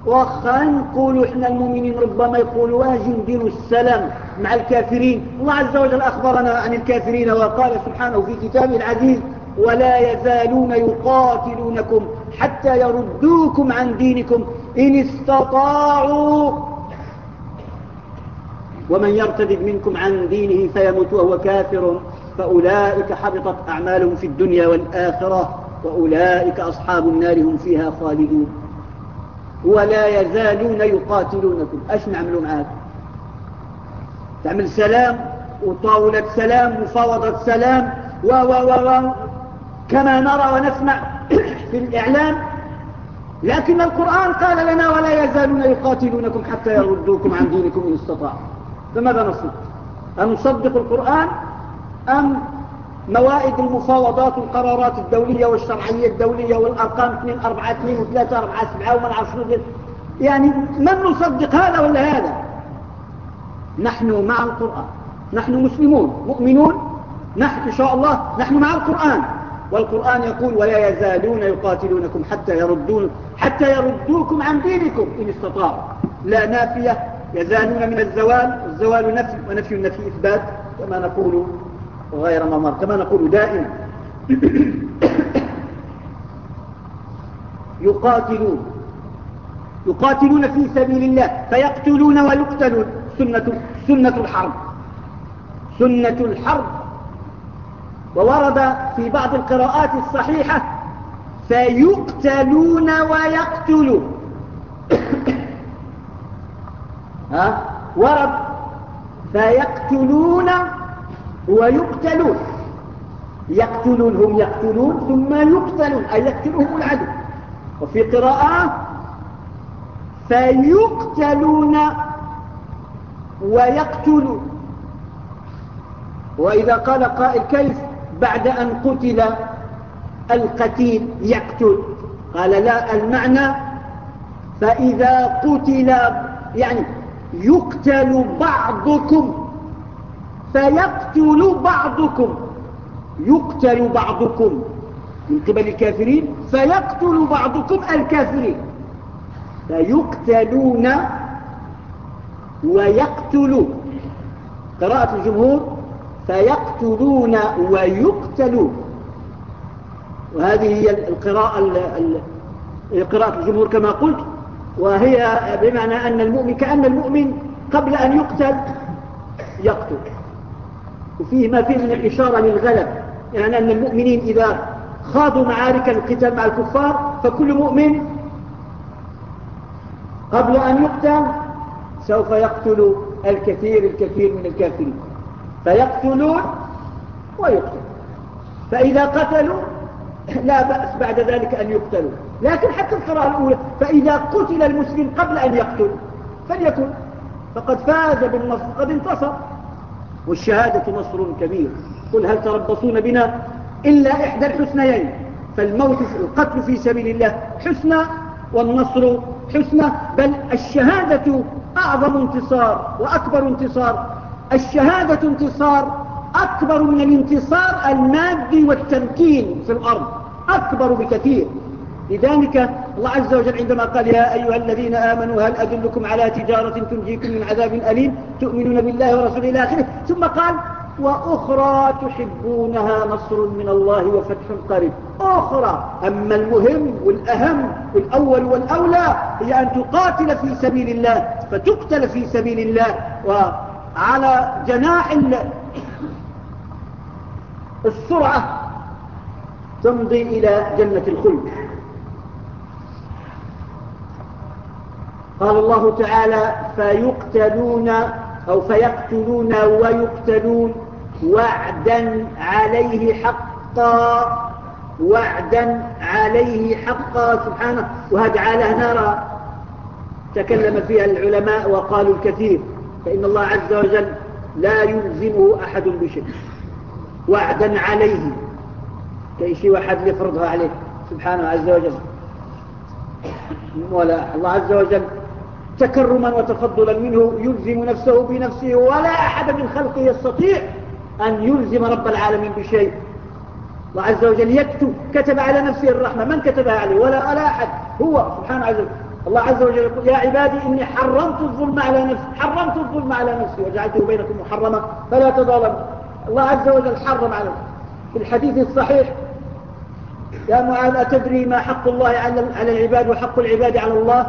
وخا نقولوا إحنا المؤمنين ربما يقولوا واجي نديروا السلام مع الكافرين. الله عز وجل أخبرنا عن الكافرين وقال سبحانه في كتابه العزيز ولا يزالون يقاتلونكم حتى يردوكم عن دينكم. إن استطاعوا ومن يرتد منكم عن دينه فيموت وهو كافر فأولئك حبطت أعمالهم في الدنيا والآخرة وأولئك أصحاب النار هم فيها خالدون. ولا يزالون يقاتلونكم. إيش نعملوا معاك؟ تعمل سلام وطاولة سلام مفاوضة سلام و و و و. كما نرى ونسمع في الإعلام. لكن القرآن قال لنا ولا يزالون يقاتلونكم حتى يردوكم عن دينكم إن استطاعوا. فماذا نصدق أن نصدق القرآن أم موائد المفاوضات والقرارات الدولية والشرعية الدولية والأرقام 2 4 2 و3 4 7 وما نعرف شنو يعني من نصدق هذا ولا هذا؟ نحن مع القرآن. نحن مسلمون مؤمنون. نحن إن شاء الله نحن مع القرآن. والقرآن يقول ولا يزالون يقاتلونكم حتى يردون حتى يردوكم عن دينكم إن استطاعوا. لا نافية يزالون من الزوال الزوال نفي ونفي النفي إثبات كما نقول غير ممر كما نقول دائما (coughs) يقاتلون. يقاتلون في سبيل الله فيقتلون ويقتلون. سنة, سنة الحرب. سنة الحرب. وورد في بعض القراءات الصحيحة فيقتلون ويقتلون. (coughs) ها؟ ورد فيقتلون ويقتلون. يقتلون هم يقتلون ثم يقتلون أي يقتلهم العدو. وفي قراءة فيقتلون ويقتلون. وإذا قال قائل كيف؟ بعد أن قتل القتيل يقتل. قال لا المعنى فإذا قتل يعني يقتل بعضكم فيقتل بعضكم. يقتل بعضكم من قبل الكافرين فيقتل بعضكم الكافرين. فيقتلون ويقتلون. قراءة الجمهور فيقتلون ويقتلون. وهذه هي القراءة قراءة الجمهور كما قلت. وهي بمعنى أن المؤمن كأن المؤمن قبل أن يقتل يقتل. وفيه ما فيه من الإشارة للغلب. يعني أن المؤمنين إذا خاضوا معارك القتال مع الكفار فكل مؤمن قبل أن يقتل سوف يقتل الكثير الكثير من الكافرين. فيقتلون ويقتل فإذا قتلوا لا بأس بعد ذلك أن يقتلوا. لكن حتى القراءة الأولى فإذا قتل المسلم قبل أن يقتل فليكن. فقد فاز بالنصر قد انتصر. والشهادة نصر كبير. قل هل تربصون بنا إلا إحدى الحسنيين؟ فالموت القتل في سبيل الله حسنى والنصر حسنى بل الشهادة أعظم انتصار وأكبر انتصار. الشهادة انتصار أكبر من الانتصار المادي والتمكين في الأرض أكبر بكثير. لذلك الله عز وجل عندما قال يا أيها الذين آمنوا هل أدلكم على تجارة تنجيكم من عذاب أليم تؤمنون بالله ورسوله إلى آخره؟ ثم قال وأخرى تحبونها نصر من الله وفتح قريب. أخرى أما المهم والأهم والأول والأولى هي أن تقاتل في سبيل الله فتقتل في سبيل الله وعلى جناح السرعة تمضي إلى جنة الخلد. قال الله تعالى فيقتلون أو فيقتلون ويقتلون وعدا عليه حقا وعدا عليه حقا سبحانه. وهذا نرى تكلم فيها العلماء وقالوا الكثير. فإن الله عز وجل لا يلزمه أحد بشيء. وعدا عليه. كأي شيء واحد يفرضها عليه. سبحانه عز وجل. ولا الله عز وجل تكرما وتفضلا منه يلزم نفسه بنفسه ولا أحد من خلقه يستطيع أن يلزم رب العالمين بشيء. الله عز وجل يكتب كتب على نفسه الرحمة. من كتبها عليه؟ ولا على أحد. هو سبحانه عز وجل. الله عز وجل يقول يا عبادي إني حرمت الظلم على نفسي. حرمت الظلم على نفسي وجعلته بينكم محرما. فلا تظالموا. الله عز وجل حرم على في الحديث الصحيح يا معاذ أتدري ما حق الله على العباد وحق العباد على الله؟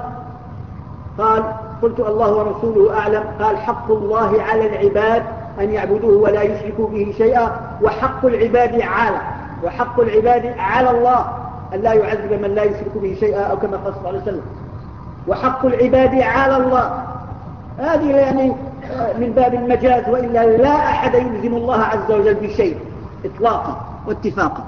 قال قلت الله ورسوله أعلم. قال حق الله على العباد أن يعبدوه ولا يشركوا به شيئا. وحق العباد على وحق العباد على الله أن لا يعذب من لا يشرك به شيئا أو كما قال صلى الله عليه وسلم. وحق العباد على الله. هذه يعني من باب المجاز وإلا لا أحد يلزم الله عز وجل بشيء إطلاقا واتفاقا.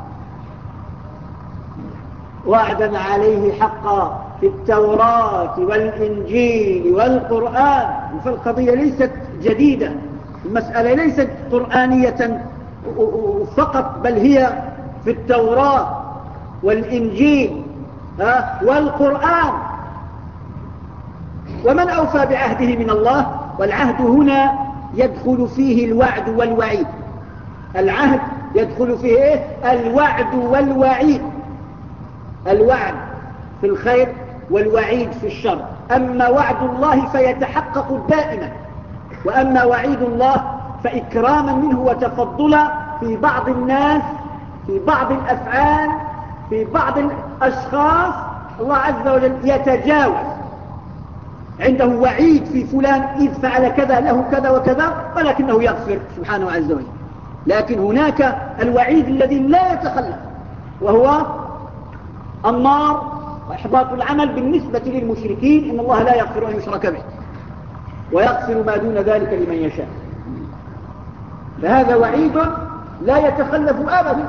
وعدا عليه حقا. في التوراة والإنجيل والقرآن. فالقضية ليست جديدة المسألة ليست قرآنية فقط بل هي في التوراة والإنجيل والقرآن. ومن أوفى بعهده من الله؟ والعهد هنا يدخل فيه الوعد والوعيد. العهد يدخل فيه إيه؟ الوعد والوعيد. الوعد في الخير والوعيد في الشر. أما وعد الله فيتحقق دائما. وأما وعيد الله فإكراما منه وتفضلا في بعض الناس في بعض الأفعال في بعض الأشخاص الله عز وجل يتجاوز. عنده وعيد في فلان إذ فعل كذا له كذا وكذا ولكنه يغفر سبحانه عز وجل. لكن هناك الوعيد الذي لا يتخلف وهو النار وإحباط العمل بالنسبة للمشركين إن الله لا يغفر أن يشرك به ويغفر ما دون ذلك لمن يشاء. فهذا وعيد لا يتخلف أبدا.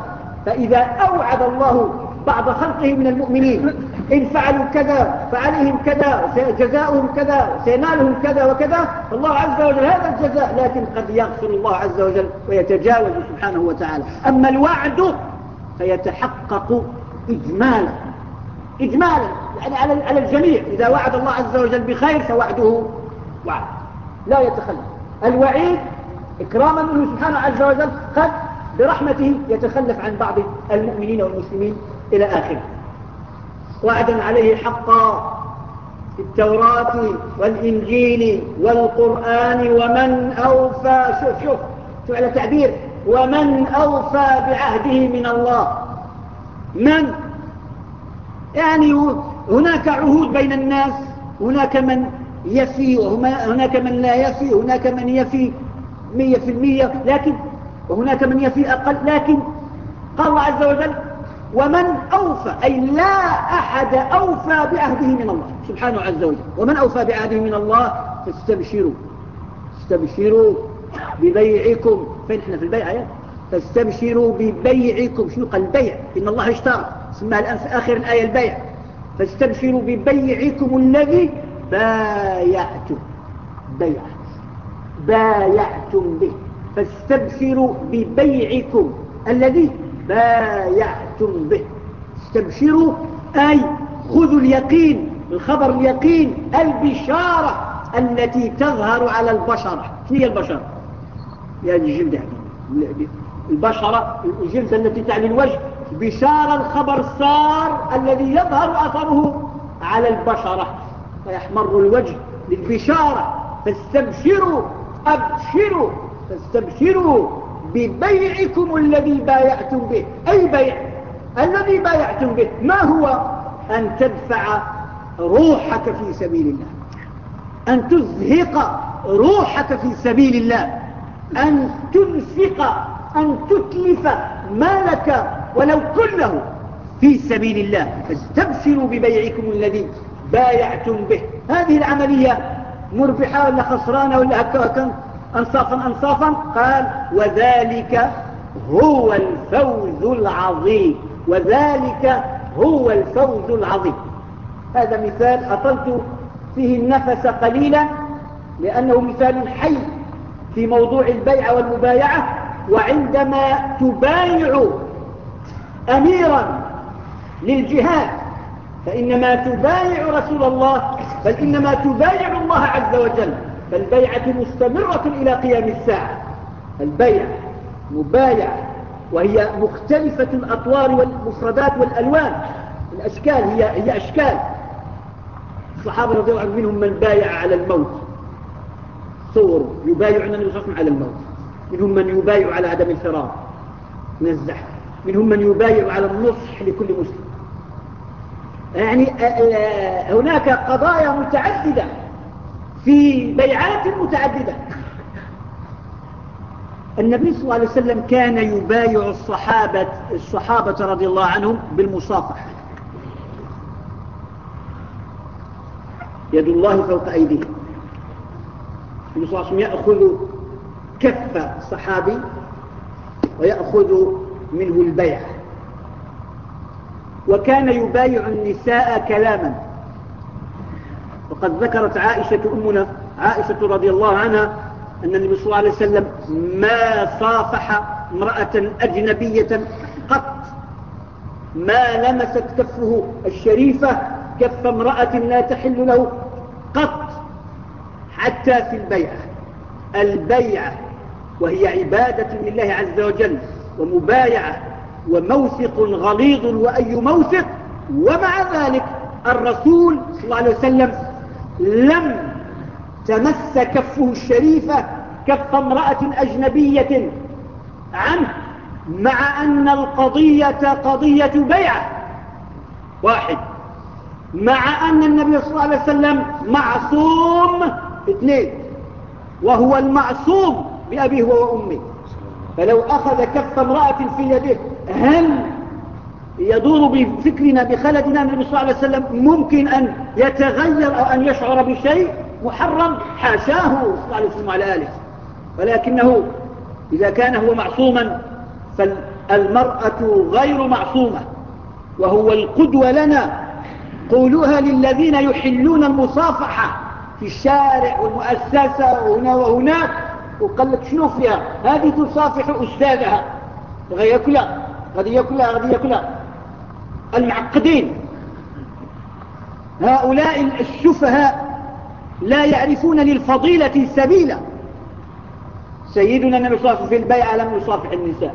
فإذا أوعد الله بعض خلقه من المؤمنين إن فعلوا كذا فعليهم كذا جزاؤهم كذا سينالهم كذا وكذا الله عز وجل هذا الجزاء لكن قد يغفر الله عز وجل ويتجاوز سبحانه وتعالى. أما الوعد فيتحقق إجمالا. إجمالا يعني على على الجميع. إذا وعد الله عز وجل بخير فوعده وعد. لا يتخلف. الوعيد إكراما منه سبحانه عز وجل قد برحمته يتخلف عن بعض المؤمنين والمسلمين إلى آخره. وعدا عليه حقا في التوراة والإنجيل والقرآن ومن أوفى شوف شوف شوف على تعبير. ومن أوفى بعهده من الله. من يعني هناك عهود بين الناس هناك من يفي وهناك من لا يفي هناك من يفي مية في المية لكن وهناك من يفي أقل لكن قال الله عز وجل ومن أوفى أي لا أحد أوفى بعهده من الله. سبحانه عز وجل. ومن أوفى بعهده من الله؟ فاستبشروا. استبشروا ببيعكم. فين إحنا في البيع يا؟ فاستبشروا ببيعكم. شنو قال البيع؟ إن الله اشترى. سماها الآن في آخر الآية البيع فاستبشروا ببيعكم الذي بايعتم. بيع بايعتم به. فاستبشروا ببيعكم الذي بايعتم به. استبشروا أي خذوا اليقين الخبر اليقين البشارة التي تظهر على البشرة. شنو هي البشرة؟ يعني الجلد البشرة الجلد التي تعني الوجه بشارة الخبر الصار الذي يظهر أثره على البشرة فيحمر الوجه للبشارة. فاستبشروا أبشروا فاستبشروا ببيعكم الذي بايعتم به. أي بيع؟ الذي بايعتم به. ما هو؟ أن تدفع روحك في سبيل الله. أن تزهق روحك في سبيل الله. أن تنفق أن تتلف مالك ولو كله في سبيل الله فاستبشروا ببيعكم الذي بايعتم به. هذه العملية مربحة ولا خسرانة ولا هكذا أنصافا أنصافا. قال وذلك هو الفوز العظيم. وذلك هو الفوز العظيم. هذا مثال أطلت فيه النفس قليلا لأنه مثال حي في موضوع البيع والمبايعة. وعندما تبايع أميرا للجهاد فإنما تبايع رسول الله بل إنما تبايع الله عز وجل فالبيعة مستمرة إلى قيام الساعة. البيع مبايع وهي مختلفة الأطوار والمفردات والألوان. الأشكال هي, هي أشكال. الصحابة رضي الله عنهم منهم من بايع على الموت. صور يبايع النبي صلى على الموت. منهم من يبايع على عدم الفرار. من الزحف منهم من يبايع على النصح لكل مسلم. يعني هناك قضايا متعددة في بيعات متعددة. النبي صلى الله عليه وسلم كان يبايع الصحابة, الصحابة رضي الله عنهم بالمصافحة. يد الله فوق أيديهم. النبي صلى الله عليه وسلم يأخذ كف صحابي ويأخذ منه البيع. وكان يبايع النساء كلاما. وقد ذكرت عائشة أمنا عائشة رضي الله عنها أن النبي صلى الله عليه وسلم ما صافح امرأة أجنبية قط. ما لمست كفه الشريفة كف امرأة لا تحل له قط. حتى في البيعة البيعة وهي عبادة لله عز وجل. ومبايعة وموثق غليظ وأي موثق. ومع ذلك الرسول صلى الله عليه وسلم لم تمس كفه الشريفة كف امرأة أجنبية عنه مع أن القضية قضية بيعة واحد مع أن النبي صلى الله عليه وسلم معصوم اثنين وهو المعصوم بأبيه وأمه. فلو أخذ كف امرأة في يده هل يدور بفكرنا بخلدنا النبي صلى الله عليه وسلم ممكن أن يتغير أو أن يشعر بشيء؟ محرم حاشاه صلى الله عليه وسلم على آله. ولكنه إذا كان هو معصوما فالمرأة غير معصومة وهو القدوة لنا. قولوها للذين يحلون المصافحة في الشارع والمؤسسة وهنا وهناك. وقال لك شنو فيها؟ هذه تصافح أستاذها. غير كلها غدية كلها غدية كلها المعقدين. هؤلاء السفهاء لا يعرفون للفضيلة سبيلا. سيدنا النبي صلى الله عليه وسلم في البيعة لم يصافح النساء.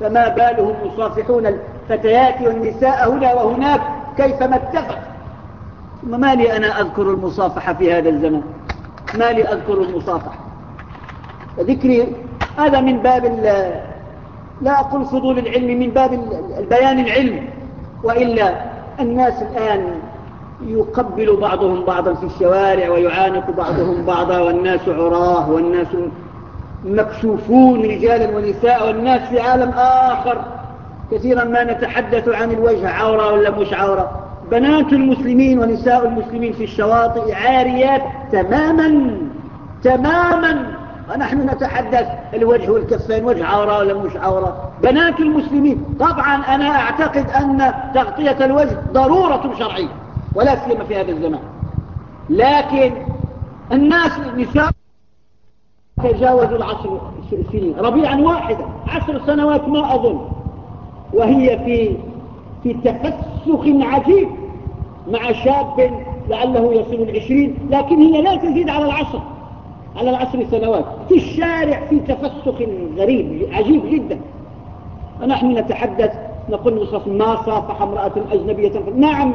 فما بالهم يصافحون الفتيات والنساء هنا وهناك؟ كيفما اتفق؟ ثم ما لي أنا أذكر المصافحة في هذا الزمن ما لي أذكر المصافحة. ذكري. هذا من باب لا أقول فضول العلم من باب البيان العلم. وإلا الناس الآن يقبل بعضهم بعضا في الشوارع ويعانق بعضهم بعضا والناس عراه والناس مكشوفون رجالا ونساء والناس في عالم آخر. كثيرا ما نتحدث عن الوجه عورة ولا مش عورة. بنات المسلمين ونساء المسلمين في الشواطئ عاريات تماما تماما. ونحن نتحدث الوجه والكفين وجه عورة ولا مش عورة. بنات المسلمين طبعا أنا أعتقد أن تغطية الوجه ضرورة شرعية ولا سيما في هذا الزمان. لكن الناس النساء تجاوزوا العشر سنين ربيعا واحدا عشر سنوات ما أظن. وهي في في تفسخ عجيب مع شاب لعله يصل العشرين لكن هي لا تزيد على العشر. على العشر سنوات في الشارع في تفسخ غريب عجيب جدا. ونحن نتحدث نقول نصف ما صافح امرأة أجنبية نعم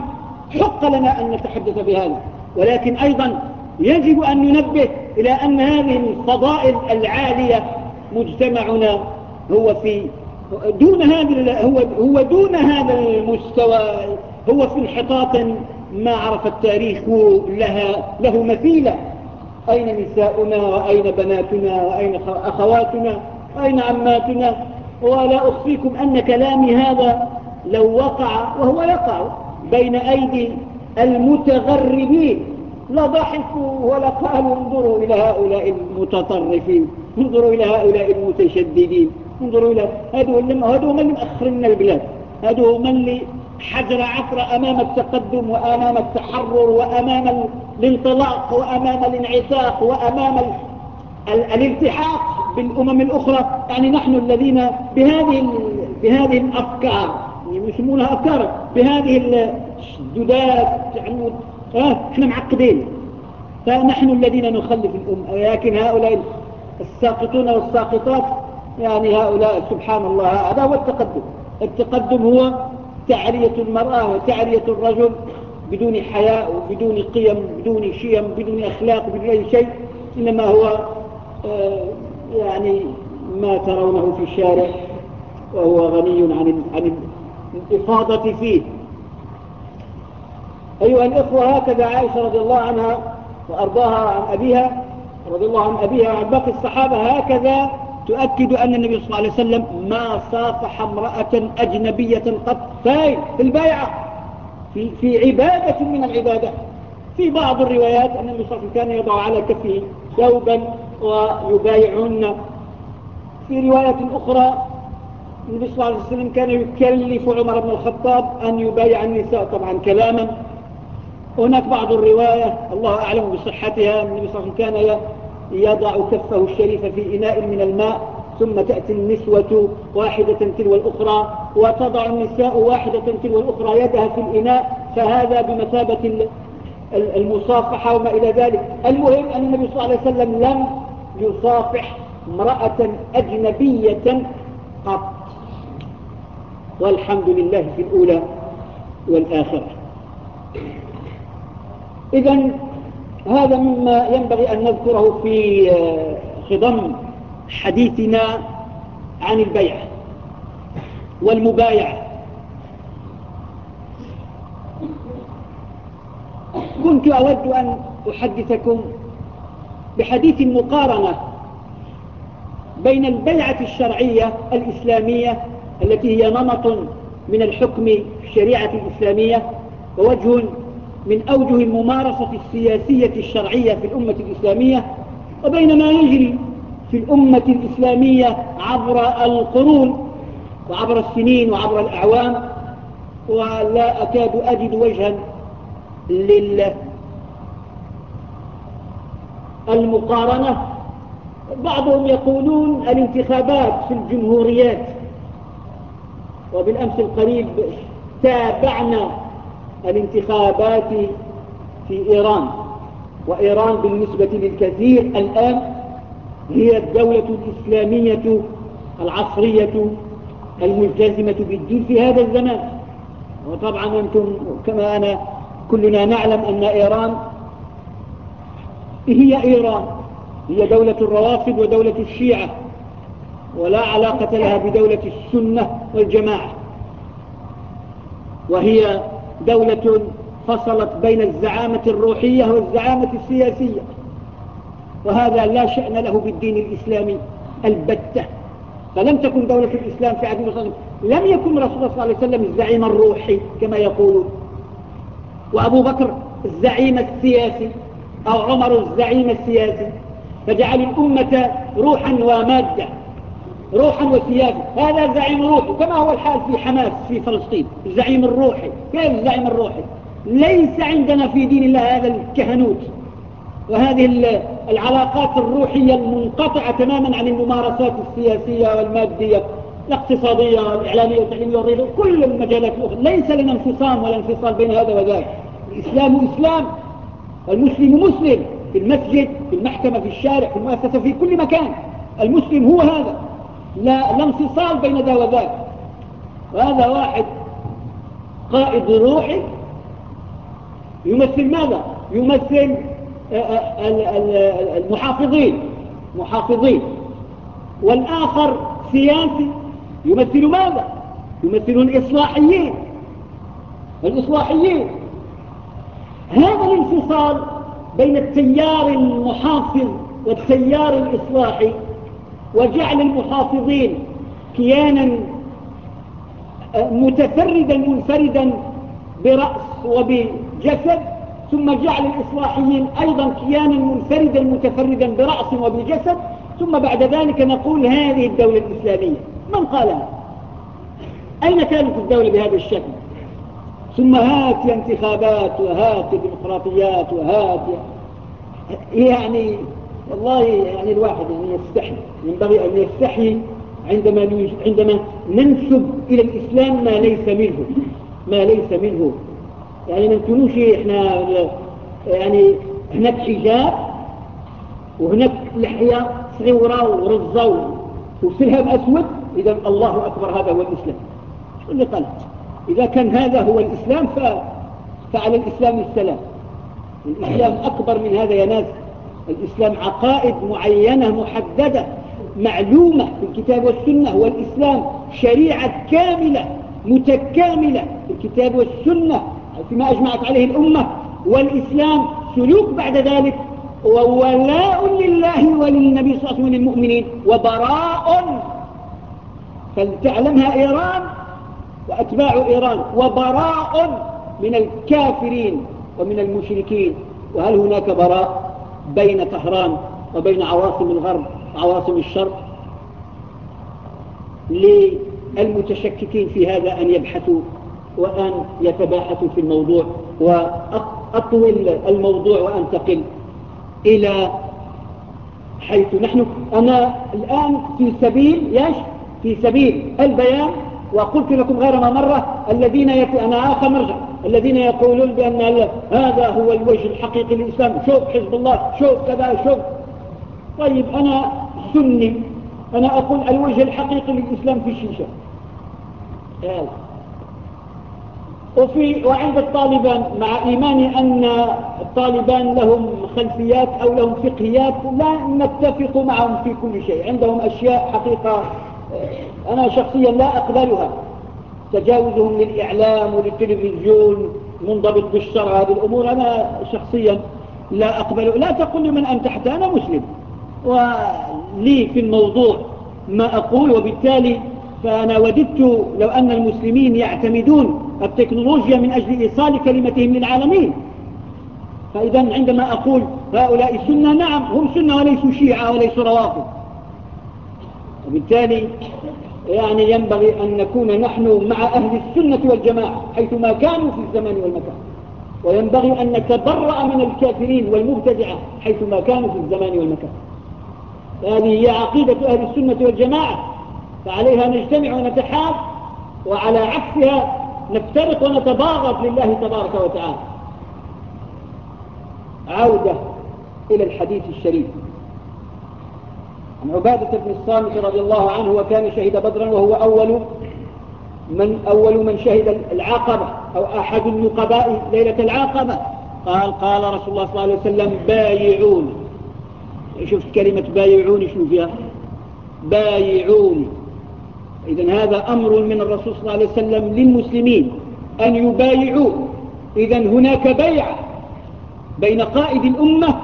حق لنا أن نتحدث بهذا ولكن أيضا يجب أن ننبه إلى أن هذه الفضائل العالية مجتمعنا هو في دون هذا هو هو دون هذا المستوى هو في انحطاط ما عرف التاريخ لها له مثيلة أين نساؤنا وأين بناتنا وأين أخواتنا وأين عماتنا؟ ولا أخفيكم أن كلامي هذا لو وقع وهو يقع بين أيدي المتغربين. لضحكوا ولقالوا انظروا إلى هؤلاء المتطرفين انظروا إلى هؤلاء المتشددين انظروا إلى هذو اللي مأخرين البلاد هذو اللي حجر عثر أمام التقدم وأمام التحرر وأمام الانطلاق وأمام الانعتاق وأمام الالتحاق بالأمم الأخرى. يعني نحن الذين بهذه بهذه الأفكار يعني يسمونها أفكار بهذه السدودات يعني إحنا معقدين. فنحن الذين نخلف الأمة لكن هؤلاء الساقطون والساقطات يعني هؤلاء سبحان الله هذا هو التقدم. التقدم هو تعرية المرأة وتعرية الرجل بدون حياء وبدون قيم بدون شيم بدون أخلاق بدون أي شيء إنما هو آه، يعني ما ترونه في الشارع وهو غني عن عن الإفاضة فيه. أيها الإخوة هكذا عائشة رضي الله عنها وأرضاها عن أبيها رضي الله عن أبيها وعن باقي الصحابة هكذا تؤكد أن النبي صلى الله عليه وسلم ما صافح امرأة أجنبية قط. في البيعة في, في عبادة من العبادات في بعض الروايات أن النبي صلى الله عليه وسلم كان يضع على كفه ثوبا ويبايعهن في رواية أخرى النبي صلى الله عليه وسلم كان يكلف عمر بن الخطاب أن يبايع النساء طبعا كلاما. هناك بعض الرواية الله أعلم بصحتها النبي صلى الله عليه وسلم كان يضع كفه الشريف في إناء من الماء ثم تأتي النسوة واحدة تلو الأخرى وتضع النساء واحدة تلو الأخرى يدها في الإناء فهذا بمثابة المصافحة وما إلى ذلك. المهم أن النبي صلى الله عليه وسلم لم يصافح امرأة أجنبية قط. والحمد لله في الأولى والآخرة. إذا هذا مما ينبغي أن نذكره في آه، خضم حديثنا عن البيع والمبايعة. كنت أود أن أحدثكم بحديث مقارنة بين البيعة الشرعية الإسلامية التي هي نمط من الحكم في الشريعة الإسلامية ووجه من أوجه الممارسة السياسية الشرعية في الأمة الإسلامية وبين ما يجري في الأمة الإسلامية عبر القرون وعبر السنين وعبر الأعوام. ولا أكاد أجد وجها للمقارنة بعضهم يقولون الانتخابات في الجمهوريات وبالأمس القريب تابعنا الانتخابات في إيران وإيران بالنسبة للكثير الآن هي الدولة الإسلامية العصرية الملتزمة بالدين في هذا الزمان. وطبعا أنتم كما أنا كلنا نعلم أن إيران هي إيران هي دولة الروافد ودولة الشيعة ولا علاقة لها بدولة السنة والجماعة. وهي دولة فصلت بين الزعامة الروحية والزعامة السياسية. وهذا لا شأن له بالدين الإسلامي البتة. فلم تكن دولة الإسلام في عهد الرسول لم يكن رسول الله صلى الله عليه وسلم الزعيم الروحي كما يقولون. وأبو بكر الزعيم السياسي أو عمر الزعيم السياسي فجعل الأمة روحا ومادة. روحا وسياسة هذا زعيم روحي كما هو الحال في حماس في فلسطين. الزعيم الروحي كيف الزعيم الروحي ليس عندنا في دين الله هذا الكهنوت وهذه العلاقات الروحية المنقطعة تماما عن الممارسات السياسية والمادية الاقتصادية والإعلامية والتعليمية والرياضة كل المجالات الأخرى. ليس لنا انفصام ولا انفصال بين هذا وذاك. الإسلام إسلام المسلم مسلم. في المسجد في المحكمة في الشارع في المؤسسة في كل مكان. المسلم هو هذا. لا, لا انفصال بين ذا وذاك. وهذا واحد قائد روحي. يمثل ماذا؟ يمثل آه، آه، المحافظين. محافظين. والآخر سياسي. يمثل ماذا؟ يمثل الإصلاحيين الإصلاحيين. هذا الانفصال بين التيار المحافظ والتيار الإصلاحي وجعل المحافظين كيانا آه، متفردا منفردا برأس وبجسد ثم جعل الإصلاحيين أيضا كيانا منفردا متفردا برأس وبجسد. ثم بعد ذلك نقول هذه الدولة الإسلامية من قالها؟ أين كانت الدولة بهذا الشكل؟ ثم هات انتخابات وهات ديمقراطيات وهات يعني والله يعني الواحد يعني يستحي ينبغي أن يستحي عندما عندما ننسب إلى الإسلام ما ليس منه ما ليس منه. يعني ما نكونوش إحنا يعني هناك حجاب وهناك لحية صغيرة ورزة وسلهم أسود إذا الله أكبر هذا هو الإسلام. شو اللي قال؟ إذا كان هذا هو الإسلام ف... فعلى الإسلام السلام. الإسلام أكبر من هذا يا ناس. الإسلام عقائد معينة محددة معلومة في الكتاب والسنة والإسلام شريعة كاملة متكاملة في الكتاب والسنة فيما أجمعت عليه الأمة. والإسلام سلوك بعد ذلك وولاء لله وللنبي صلى الله عليه وسلم وللمؤمنين وبراء. فلتعلمها إيران وأتباع إيران وبراء من الكافرين ومن المشركين. وهل هناك براء؟ بين طهران وبين عواصم الغرب عواصم الشرق. للمتشككين في هذا أن يبحثوا وأن يتباحثوا في الموضوع وأطول الموضوع وأنتقل إلى حيث نحن. أنا الآن في سبيل يش في سبيل البيان وقلت لكم غير ما مرة الذين يت... أنا آخر مرجع. الذين يقولون بأن هذا هو الوجه الحقيقي للإسلام. شوف حزب الله شوف كذا شوف. طيب أنا سني. أنا أقول الوجه الحقيقي للإسلام في الشيشة. وفي وعند الطالبان مع إيماني أن الطالبان لهم خلفيات أو لهم فقهيات لا نتفق معهم في كل شيء. عندهم أشياء حقيقة أنا شخصيا لا أقبلها. تجاوزهم للإعلام وللتلفزيون منضبط بالشرع. هذه الأمور أنا شخصيا لا أقبل لا تقول لمن أنت حتى أنا مسلم. ولي في الموضوع ما أقول وبالتالي فأنا وددت لو أن المسلمين يعتمدون التكنولوجيا من أجل إيصال كلمتهم للعالمين. فإذا عندما أقول هؤلاء سنة نعم هم سنة وليسوا شيعة وليسوا روافض وبالتالي يعني ينبغي أن نكون نحن مع أهل السنة والجماعة حيثما كانوا في الزمان والمكان. وينبغي أن نتبرأ من الكافرين والمبتدعة حيثما كانوا في الزمان والمكان. هذه هي عقيدة أهل السنة والجماعة فعليها نجتمع ونتحاب وعلى عكسها نفترق ونتباغض لله تبارك وتعالى. عودة إلى الحديث الشريف. عن عبادة بن الصامت رضي الله عنه وكان شهد بدرا وهو أول من أول من شهد العقبة أو أحد النقباء ليلة العقبة. قال قال رسول الله صلى الله عليه وسلم بايعون. شفت كلمة بايعوني شنو فيها؟ بايعوني إذا هذا أمر من الرسول صلى الله عليه وسلم للمسلمين أن يبايعوا. إذا هناك بيعة بين قائد الأمة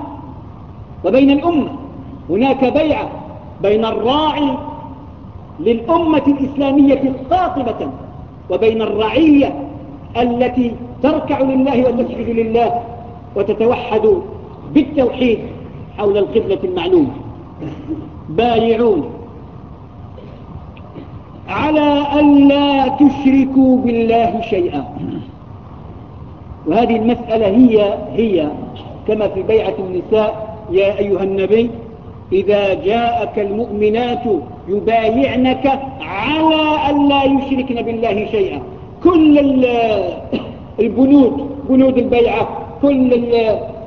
وبين الأمة. هناك بيعة بين الراعي للأمة الإسلامية قاطبة وبين الرعية التي تركع لله وتسجد لله وتتوحد بالتوحيد حول القبلة المعلومة. بايعون على أن لا تشركوا بالله شيئا. وهذه المسألة هي هي كما في بيعة النساء يا أيها النبي إذا جاءك المؤمنات يبايعنك على أن لا يشركن بالله شيئا. كل البنود بنود البيعة كل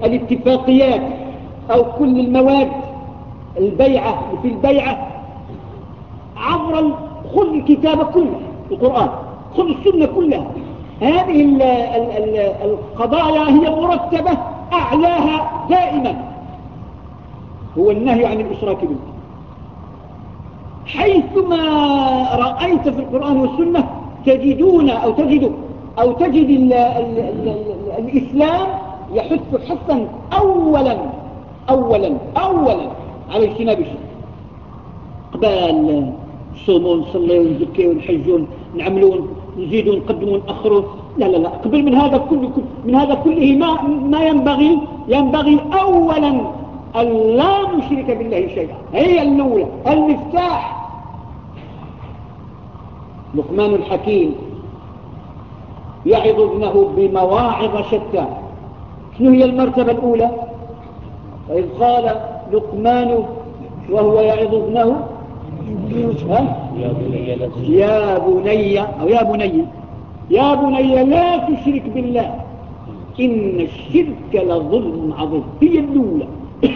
الاتفاقيات أو كل المواد البيعة في البيعة عبر خذ الكتاب كله القرآن خذ السنة كلها. هذه القضايا هي مرتبة أعلاها دائما. هو النهي عن الإشراك بالله حيثما رأيت في القرآن والسنة تجدون أو تجد أو تجد ال ال ال الإسلام يحث حثا أولا أولا أولا على اجتناب الشرك. قبال نصوموا ونصليوا ونزكيوا ونحجوا نعملوا نزيدوا نقدموا نأخروا لا لا لا. قبل من هذا كله من هذا كله ما ما ينبغي ينبغي أولا أن لا نشرك بالله شيئا. هي الأولى. المفتاح. لقمان الحكيم يعظ ابنه بمواعظ شتى. شنو هي المرتبة الأولى؟ وإذ قال لقمان وهو يعظ ابنه. يا بني. أو يا بني. يا بني لا تشرك بالله. إن الشرك لظلم عظيم. هي الأولى. (coughs)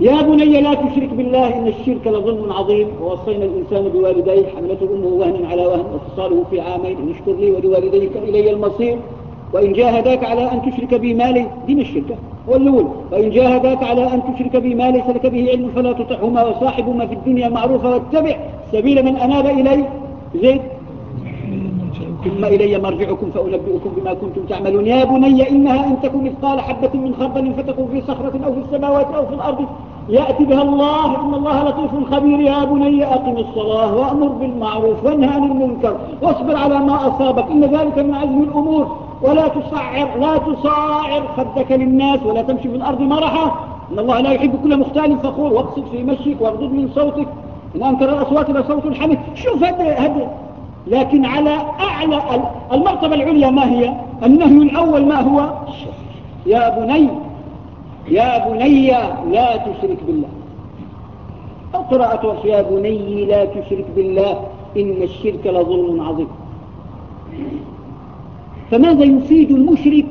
يا بني لا تشرك بالله إن الشرك لظلم عظيم. ووصينا الإنسان بوالديه حملته أمه وهن على وهن وفصاله في عامين. أن اشكر لي ولوالديك إلي المصير. وإن جاهداك على أن تشرك بي مالي دين الشركة هو الأول وإن جاهداك على أن تشرك بي ما ليس لك به علم فلا تطعهما. وصاحبهما في الدنيا معروفة واتبع سبيل من أناب إلي. زيد ثم إلي مرجعكم فأنبئكم بما كنتم تعملون. يا بني إنها إن تكن مثقال حبة من خردل فتكون في صخرة أو في السماوات أو في الأرض. يأتي بها الله. إن الله لطيف خبير. يا بني أقم الصلاة وأمر بالمعروف وانهى عن المنكر واصبر على ما أصابك. إن ذلك من عزم الأمور. ولا تصعر لا تصاعر خدك للناس ولا تمشي في الأرض مرحا. إن الله لا يحب كل مختال فخور. واقصد في مشيك واغضض من صوتك. إن أنكر الأصوات لصوت الحمد شوف هذا هذا لكن على أعلى المرتبة العليا ما هي؟ النهي الأول ما هو؟ يا بني يا بني لا تشرك بالله. أو قراءة يا بني لا تشرك بالله إن الشرك لظلم عظيم. فماذا يفيد المشرك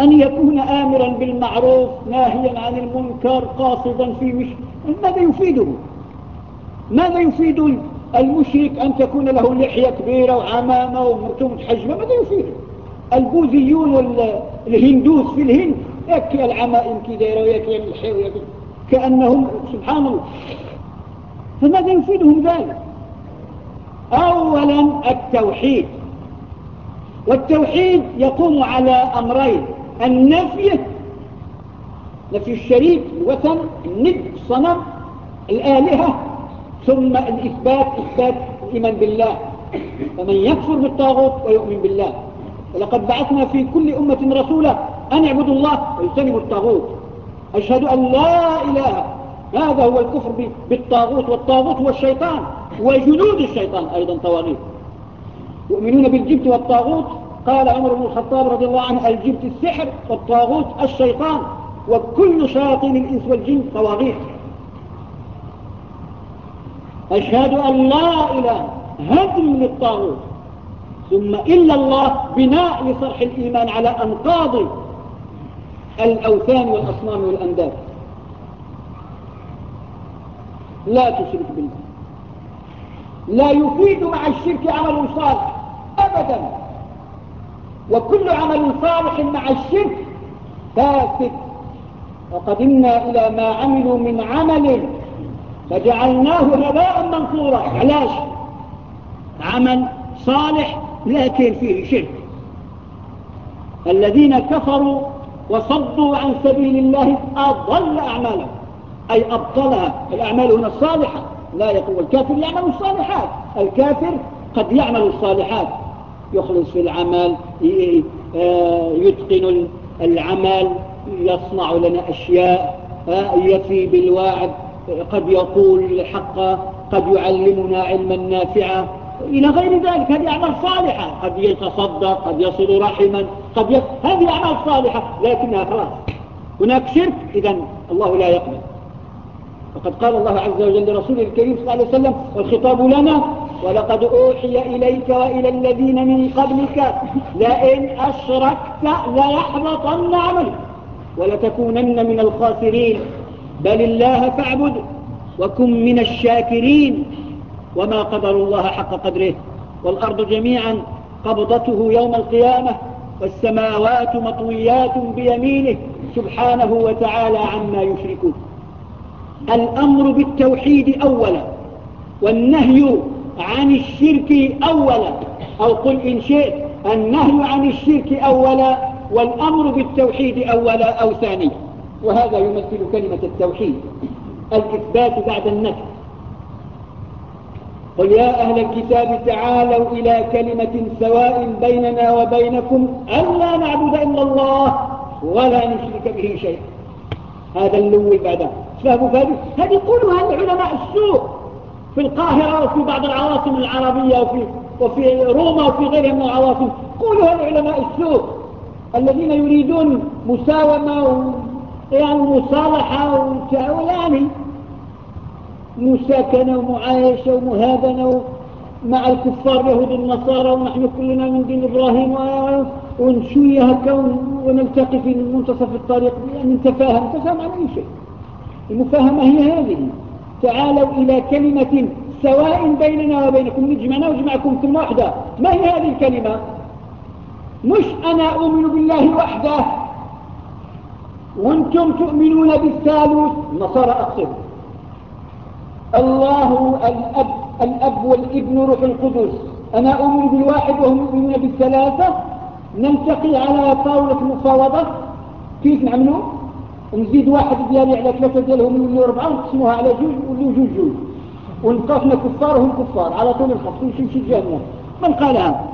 أن يكون آمرا بالمعروف ناهيا عن المنكر قاصدا في مش ماذا يفيده؟ ماذا يفيد المشرك أن تكون له لحية كبيرة وعمامة ومرته متحجبة ماذا يفيد البوذيون والهندوس في الهند يكي العمائم كده ويكي اللحية ويكي كأنهم سبحان الله. فماذا يفيدهم ذلك. أولا التوحيد. والتوحيد يقوم على أمرين. النفي نفي الشريك الوثن الند الصنم الآلهة. ثم الإثبات إثبات الإيمان بالله. فمن يكفر بالطاغوت ويؤمن بالله. ولقد بعثنا في كل أمة رسولا أن يعبدوا الله ويجتنبوا الطاغوت. أشهد أن لا إله هذا هو الكفر بالطاغوت والطاغوت هو الشيطان وجنود الشيطان أيضا طواغيت. يؤمنون بالجبت والطاغوت. قال عمر بن الخطاب رضي الله عنه الجبت السحر والطاغوت الشيطان. وكل شياطين الإنس والجن طواغيت. أشهد أن لا إله هدم للطاغوت ثم إلا الله بناء لصرح الإيمان على أنقاض الأوثان والأصنام والأنداد. لا تشرك بالله. لا يفيد مع الشرك عمل صالح أبدا. وكل عمل صالح مع الشرك فاسد. وقدمنا إلى ما عملوا من عمل فجعلناه هباء منصورا علاش؟ عمل صالح لكن فيه شرك. الذين كفروا وصدوا عن سبيل الله أضل أعمالهم. أي أبطلها الأعمال هنا الصالحة. لا يقول الكافر يعمل الصالحات. الكافر قد يعمل الصالحات. يخلص في العمل آه، يتقن العمل يصنع لنا أشياء آه، يفي بالواعد قد يقول الحق قد يعلمنا علما نافعا. إلى غير ذلك هذه أعمال صالحة. قد يتصدق قد يصل رحما قد يصل هذه أعمال صالحة. لكنها خلاص. هناك شرك إذا الله لا يقبل. وقد قال الله عز وجل لرسوله الكريم صلى الله عليه وسلم والخطاب لنا ولقد أوحي إليك وإلى الذين من قبلك لئن أشركت ليحبطن عملك ولتكونن من الخاسرين. بل الله فاعبد وكن من الشاكرين. وما قدر الله حق قدره والأرض جميعا قبضته يوم القيامة والسماوات مطويات بيمينه سبحانه وتعالى عما يشركون. الأمر بالتوحيد أولا والنهي عن الشرك أولا. أو قل إن شئت النهي عن الشرك أولا والأمر بالتوحيد أولا أو ثانيا. وهذا يمثل كلمة التوحيد الإثبات بعد النفي. قل يا أهل الكتاب تعالوا إلى كلمة سواء بيننا وبينكم ألا نعبد إلا الله ولا نشرك به شيئا. هذا اللو بعده فهموا فهذه هذه يقولها العلماء السوء في القاهرة وفي بعض العواصم العربية وفي, وفي روما وفي غيرها من العواصم. قولها العلماء السوء الذين يريدون مساومة يعني مصالحة يعني مساكنة ومعايشة ومهابنة مع الكفار اليهود النصارى ونحن كلنا من دين إبراهيم ونشوي هكا ونلتقي في منتصف الطريق نتفاهم. تفاهم عن أي شيء؟ المفاهمة هي هذه. تعالوا إلى كلمة سواء بيننا وبينكم. نجمعنا وجمعكم كلمة واحدة. ما هي هذه الكلمة؟ مش أنا أؤمن بالله وحده. وأنتم تؤمنون بالثالوث النصارى أقصد. الله الأب, الأب والابن روح القدس. أنا أؤمن بالواحد وهم يؤمنون بالثلاثة. نلتقي على طاولة مفاوضة. كيف نعملوا؟ نزيد واحد ديالي على ثلاثة ديالهم يولوا أربعة ونقسموها على جوج يولوا جوج جوج. ونقفنا كفار وهم كفار. على طول الخط ونمشي جهنم من قالها؟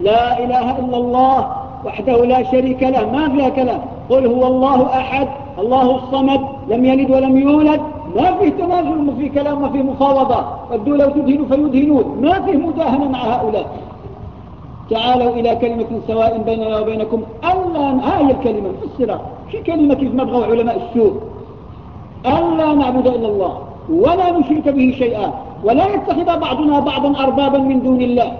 لا إله إلا الله وحده لا شريك له. ما فيها كلام. قل هو الله أحد الله الصمد لم يلد ولم يولد. ما فيه تنازل ما فيه كلام ما فيه مفاوضة ودوا لو تدهنوا فيدهنون. ما فيه مداهنة مع هؤلاء. تعالوا إلى كلمة سواء بيننا وبينكم. ألا هاي الكلمة مفسرة في كلمة كيف نبغى علماء السوء؟ ألا نعبد إلا الله ولا نشرك به شيئا ولا يتخذ بعضنا بعضا أربابا من دون الله.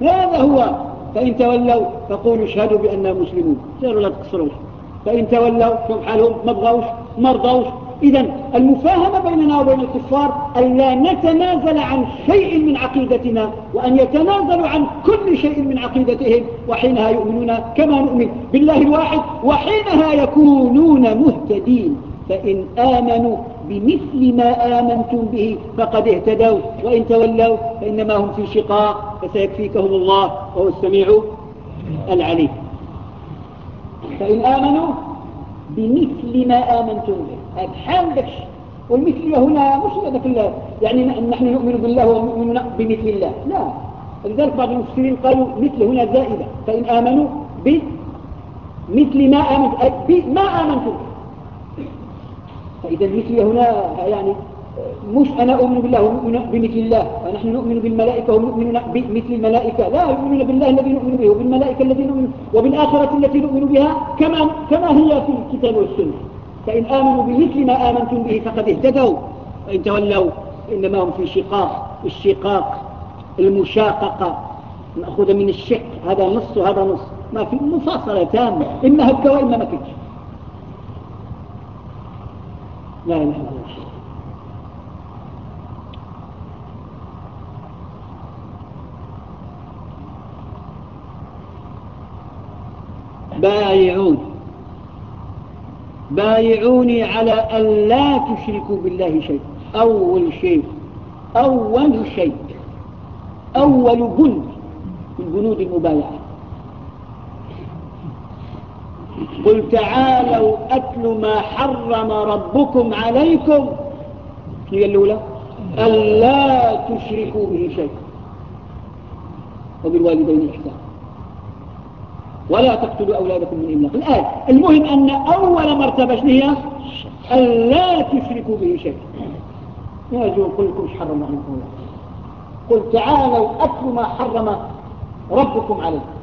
هذا هو. فإن تولوا فقولوا اشهدوا بأننا مسلمون. سألوا لا تقصروش فإن تولوا شوف حالهم ما بغوش ما رضوش. إذا المفاهمة بيننا وبين الكفار أن لا نتنازل عن شيء من عقيدتنا وأن يتنازلوا عن كل شيء من عقيدتهم وحينها يؤمنون كما نؤمن. بالله الواحد وحينها يكونون مهتدين. فإن آمنوا بمثل ما آمنتم به فقد اهتدوا. وإن تولوا فإنما هم في شقاق فسيكفيكهم الله. وهو السميع العليم. فإن آمنوا بمثل ما آمنتم به. هذا حال ذاك والمثل هنا مش هذاك يعني نحن نؤمن بالله ونؤمن بمثل الله. لا. لذلك بعض المفسرين قالوا مثل هنا زائدة. فإن آمنوا بمثل ما آمنتم آمنتم فإذا المثل هنا يعني مش أنا أؤمن بالله ومؤمن بمثل الله ونحن نؤمن بالملائكة ومؤمن بمثل الملائكة. لا يؤمنون بالله الذي نؤمن به وبالملائكة التي نؤمن وبالآخرة التي نؤمن بها كما, كما هي في الكتاب والسنة. فإن آمنوا بمثل ما آمنتم به فقد اهتدوا وإن تولوا إنما هم في شقاق. الشقاق المشاققة. مأخوذة من الشق. هذا نص وهذا نص. ما في مفاصلة تامة. إما هكا وإما ما فيش لا إله إلا الله. بايعون بايعوني على أن لا تشركوا بالله شيء أول شيء أول شيء أول بند من بنود المبايعة. قل تعالوا أتل ما حرم ربكم عليكم. هي الأولى؟ ألا تشركوا به شيء وبالوالدين إحسان. ولا تقتلوا أولادكم من إملاق. الآية المهم أن أول مرتبة هي؟ ألا تشركوا به شيء يا جو قل لكم إيش حرم عليكم. قل تعالوا أتلوا ما حرم ربكم عليكم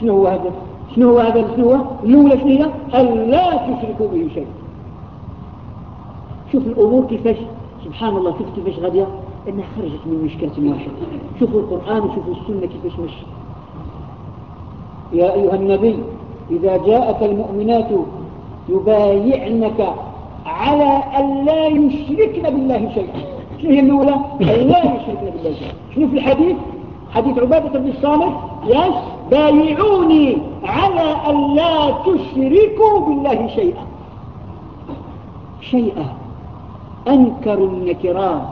شنو هو هذا؟ شنو هو هذا؟ شنو هو؟ الأولى شنو هي؟ ألا تشركوا به شيء شوف الأمور كيفاش سبحان الله شوف كيفاش غادية. إنها خرجت من مشكلة واحدة. شوفوا القرآن وشوفوا السنة كيفاش مشي يا أيها النبي إذا جاءك المؤمنات يبايعنك على أن لا يشركن بالله شيئا. شنو هي الأولى؟ أن لا يشركن بالله شيئا. شنو في الحديث؟ حديث عبادة بن الصامت يس بايعوني على أن لا تشركوا بالله شيئا. شيئا. أنكر النكرات.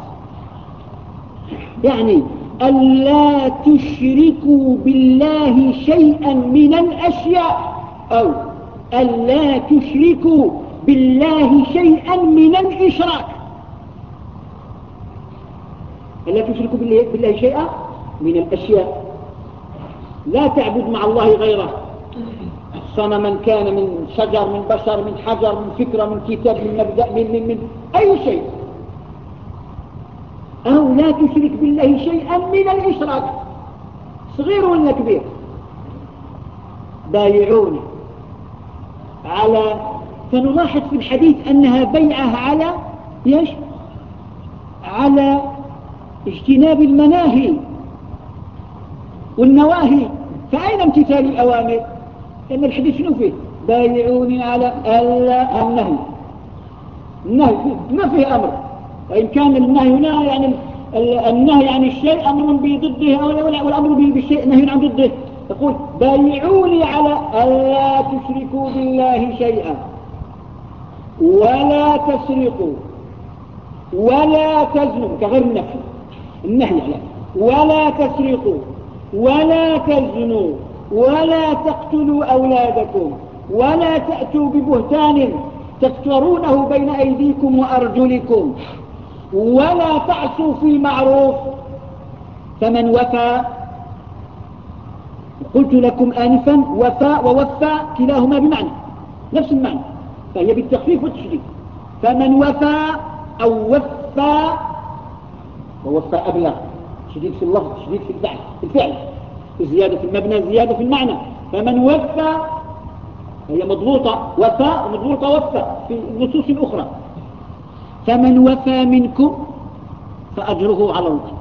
يعني ألا تشركوا بالله شيئا من الأشياء أو ألا تشركوا بالله شيئا من الإشراك. ألا تشركوا بالله شيئا من الأشياء. لا تعبد مع الله غيره. صنما كان من شجر من بشر من حجر من فكرة من كتاب من مبدأ من, من, من أي شيء. أو لا تشرك بالله شيئا من الإشراك. صغير ولا كبير؟ بايعوني. على فنلاحظ في الحديث أنها بيعة على يش على اجتناب المناهي والنواهي. فأين امتثال الأوامر؟ لأن الحديث شنو فيه؟ بايعوني على ألا النهي. النهي ما فيه أمر. وإن كان النهي هنا يعني النهي عن الشيء أمر بضده والأمر بالشيء نهي عن ضده. يقول بايعوني على ألا تشركوا بالله شيئا ولا تسرقوا ولا تزنوا كغير النفي. النهي على ولا تسرقوا ولا تزنوا ولا تقتلوا أولادكم ولا تأتوا ببهتان تفترونه بين أيديكم وأرجلكم ولا تعصوا في معروف. فمن وفى قلت لكم آنفا وفى ووفى كلاهما بمعنى نفس المعنى فهي بالتخفيف والتشديد. فمن وفى أو وفى ووفى أبلغ شديد في اللفظ شديد في الفعل الفعل زيادة في المبنى زيادة في المعنى. فمن وفى هي مضبوطة وفى ومضبوطة وفى في النصوص الأخرى. فمن وفى منكم فأجره على الله.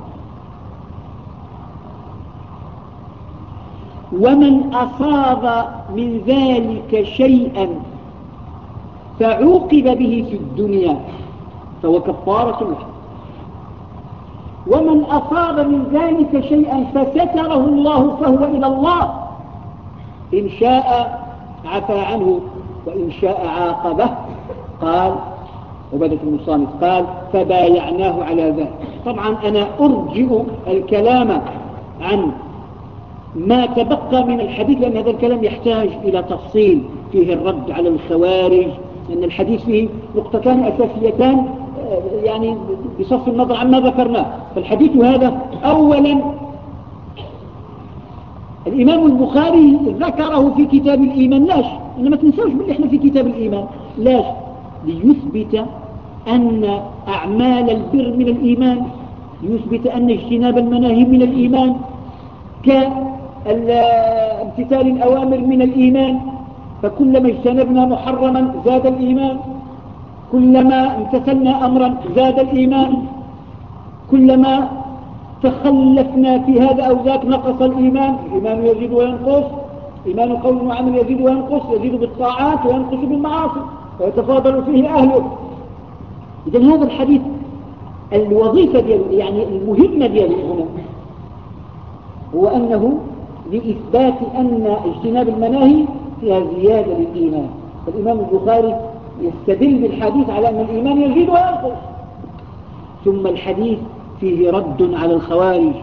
ومن أصاب من ذلك شيئا فعوقب به في الدنيا فهو كفارة له. ومن أصاب من ذلك شيئا فستره الله فهو إلى الله. إن شاء عفى عنه وإن شاء عاقبه. قال عبادة المصامت قال فبايعناه على ذلك. طبعا أنا أرجئ الكلام عن ما تبقى من الحديث لأن هذا الكلام يحتاج إلى تفصيل. فيه الرد على الخوارج لأن الحديث فيه نقطتان أساسيتان آه، يعني بصف النظر عما ذكرناه. فالحديث هذا أولا الإمام البخاري ذكره في كتاب الإيمان. لاش؟ إنما تنسوش باللي إحنا في كتاب الإيمان. لاش؟ ليثبت أن أعمال البر من الإيمان ليثبت أن اجتناب المناهي من الإيمان كامتثال الأوامر من الإيمان فكلما اجتنبنا محرما زاد الإيمان كلما امتثلنا أمرا زاد الإيمان كلما تخلفنا في هذا أو ذاك نقص الإيمان الإيمان يزيد وينقص إيمان قول وعمل يزيد وينقص يزيد بالطاعات وينقص بالمعاصي. ويتفاضل فيه أهله. إذا هذا الحديث الوظيفة يعني المهمة دياله هنا هو أنه لإثبات أن اجتناب المناهي فيها زيادة للإيمان. فالإمام البخاري يستدل بالحديث على أن الإيمان يزيد وينقص. ثم الحديث فيه رد على الخوارج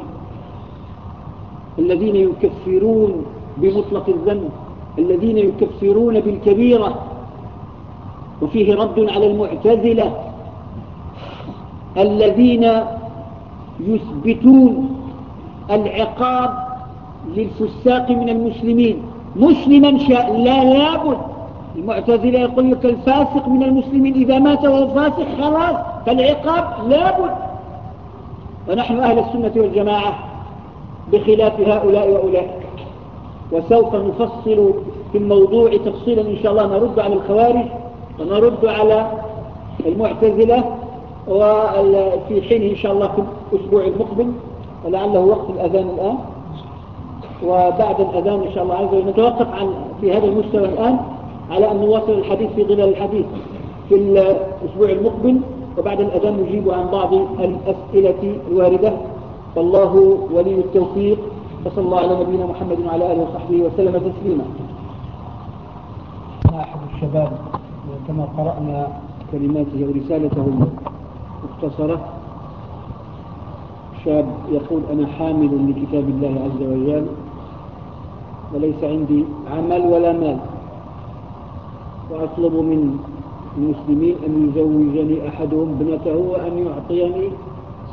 الذين يكفرون بمطلق الذنب الذين يكفرون بالكبيرة وفيه رد على المعتزلة الذين يثبتون العقاب للفساق من المسلمين. مسلما شاء لا لابد. المعتزلة يقول لك الفاسق من المسلمين إذا مات وهو فاسق خلاص فالعقاب لابد. ونحن أهل السنة والجماعة بخلاف هؤلاء وأولئك. وسوف نفصل في الموضوع تفصيلا إن شاء الله نرد على الخوارج. ونرد على المعتزلة وفي حين إن شاء الله في الأسبوع المقبل ولعله وقت الأذان الآن. وبعد الأذان إن شاء الله عز وجل نتوقف عن في هذا المستوى الآن على أن نواصل الحديث في ظلال الحديث في الأسبوع المقبل وبعد الأذان نجيب عن بعض الأسئلة الواردة. والله ولي التوفيق وصلى الله على نبينا محمد وعلى آله وصحبه وسلم تسليما. أحد الشباب. كما قرأنا كلماته ورسالته المختصرة. شاب يقول أنا حامل لكتاب الله عز وجل وليس عندي عمل ولا مال وأطلب من المسلمين أن يزوجني أحدهم ابنته وأن يعطيني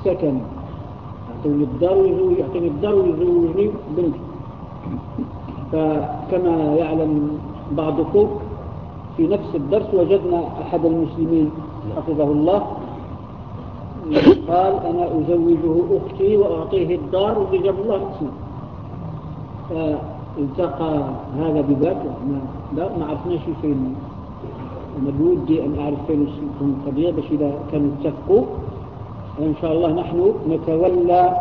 سكن. يعطيني الدار ويزوج يعطيني الدار ويزوجني بنتي. فكما يعلم بعضكم في نفس الدرس وجدنا أحد المسلمين حفظه الله قال أنا أزوجه أختي وأعطيه الدار وجاب الله اسمه فالتقى هذا بذاك لا ما عرفناش فين أنا بودي أن أعرف فين القضية بس إذا كانوا اتفقوا إن شاء الله نحن نتولى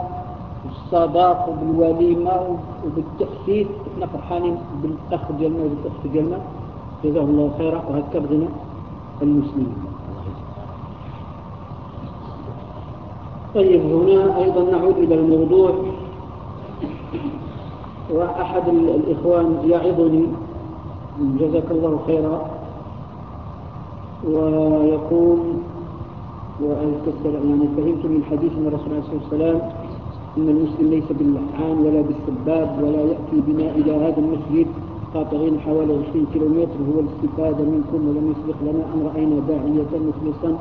الصداق بالوليمة وبالتأسيس إحنا فرحانين بالأخ ديالنا وبالأخت ديالنا جزاه الله خيرا وهكذا بغينا المسلمين. طيب هنا أيضا نعود إلى الموضوع وأحد الإخوان يعظني جزاك الله خيرا ويقول يعني فهمت من حديث من الرسول عليه الصلاة والسلام إن المسلم ليس باللعان ولا بالسباب ولا يأتي بنا إلى هذا المسجد قاطعين حوالي 20 كيلومتر هو الاستفادة منكم ولم يسبق لنا أن رأينا داعية مخلصا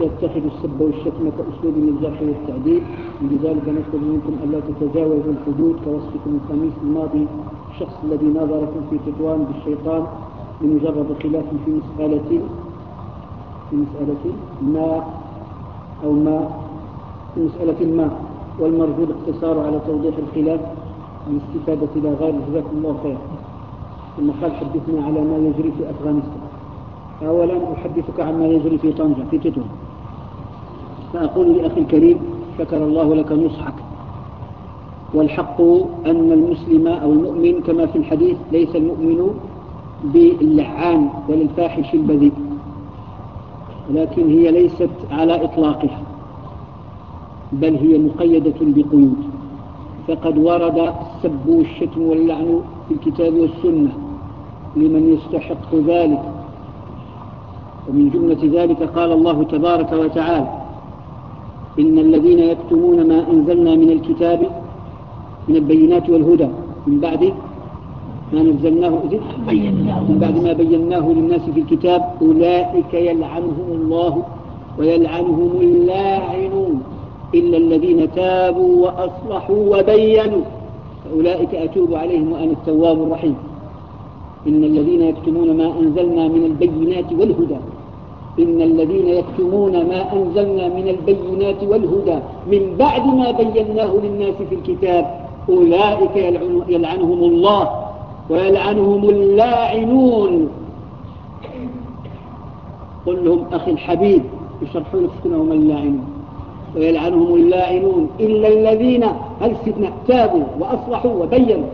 يتخذ السب والشتم كأسلوب الجرح والتعديل. لذلك نطلب منكم ألا تتجاوزوا الحدود كوصفكم الخميس الماضي الشخص الذي ناظركم في تطوان بالشيطان لمجرد خلاف في مسألة في مسألة ما أو ما في مسألة ما. والمرجو الاقتصار على توضيح الخلاف بالاستفادة إلى غير. جزاكم الله خير ثم قال حدثنا على ما يجري في أفغانستان. أولا أحدثك عما يجري في طنجة في تتون فأقول لأخي الكريم شكر الله لك نصحك. والحق أن المسلم أو المؤمن كما في الحديث ليس المؤمن باللعان ولا الفاحش البذيء. لكن هي ليست على إطلاقها بل هي مقيدة بقيود. فقد ورد السب والشتم واللعن في الكتاب والسنة. لمن يستحق ذلك. ومن جملة ذلك قال الله تبارك وتعالى إن الذين يكتمون ما أنزلنا من الكتاب من البينات والهدى من بعد ما نزلناه من بعد ما بيناه للناس في الكتاب أولئك يلعنهم الله ويلعنهم اللاعنون إلا الذين تابوا وأصلحوا وبينوا. فأولئك أتوب عليهم وأنا التواب الرحيم. إن الذين يكتمون ما أنزلنا من البينات والهدى. إن الذين يكتمون ما أنزلنا من البينات والهدى. من بعد ما بيناه للناس في الكتاب أولئك يلعنهم الله ويلعنهم اللاعنون. قل لهم أخي الحبيب يشرحوا لك شكون اللاعنون. ويلعنهم اللاعنون. إلا الذين هل تابوا وأصلحوا وبينوا.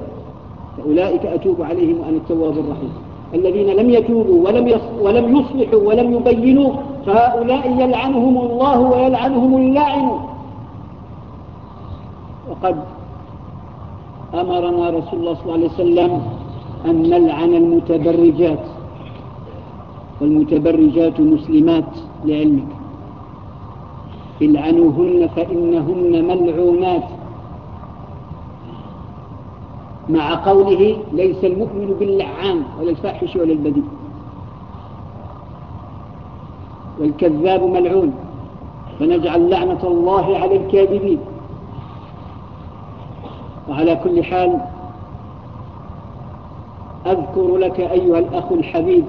فأولئك أتوب عليهم وأنا التواب الرحيم. الذين لم يتوبوا ولم ولم يصلحوا ولم يبينوا فهؤلاء يلعنهم الله ويلعنهم اللاعنون وقد أمرنا رسول الله صلى الله عليه وسلم أن نلعن المتبرجات. والمتبرجات مسلمات لعلمك. إلعنوهن فإنهن ملعونات. مع قوله ليس المؤمن باللعان ولا الفاحش ولا البذيء والكذاب ملعون. فنجعل لعنة الله على الكاذبين. وعلى كل حال أذكر لك أيها الأخ الحبيب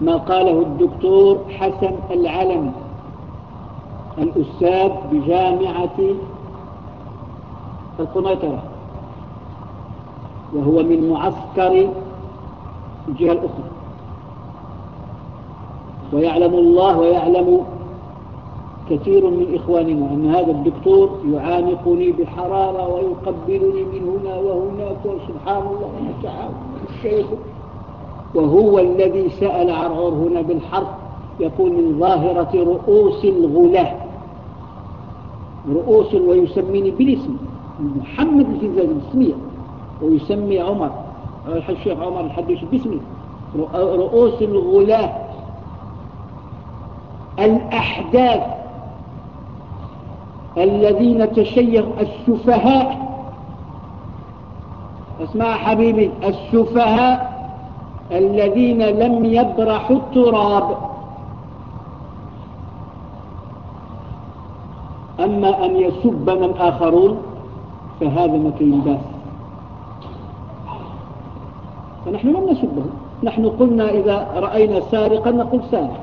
ما قاله الدكتور حسن العلم الأستاذ بجامعة القنيطرة. وهو من معسكر الجهة الأخرى. ويعلم الله ويعلم كثير من إخواننا أن هذا الدكتور يعانقني بحرارة ويقبلني من هنا وهناك وسبحان الله الشيخ. وهو الذي سأل عرعر هنا بالحرف يقول من ظاهرة رؤوس الغلاة. رؤوس ويسميني بالاسم محمد الفزاز الاسمية ويسمي عمر. الشيخ عمر الحديث باسمي رؤوس الغلاة. الأحداث. الذين تشيخوا السفهاء. اسمع حبيبي. السفهاء الذين لم يبرحوا التراب. أما أن يسبنا الآخرون فهذا مكين باس فنحن لم نسبه نحن قلنا إذا رأينا سارقا نقول سارق.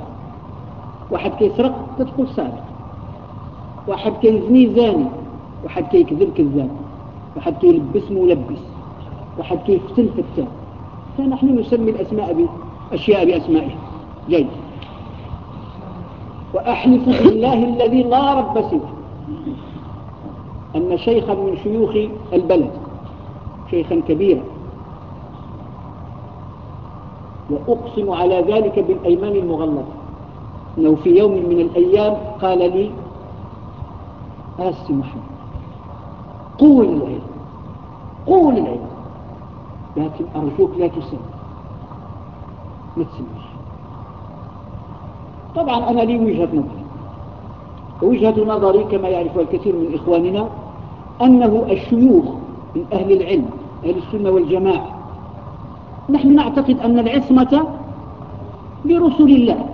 واحد كيسرق تقول سارق. واحد كيزني زاني واحد كيكذب كذاب. واحد كيلبس ملبس. واحد كيفتن فتان. فنحن نسمي الأسماء بأشياء بأسمائها جيد. وأحلف بالله الذي لا رب سواه. أن شيخا من شيوخ البلد شيخا كبيرا. وأقسم على ذلك بالأيمان المغلظة أنه في يوم من الأيام قال لي آسي محمد قول العلم قول العلم لكن أرجوك لا تسمي ما تسميش طبعا أنا لي وجهة نظري وجهة نظري كما يعرفها الكثير من إخواننا أنه الشيوخ من أهل العلم أهل السنة والجماعة نحن نعتقد أن العصمة لرسول الله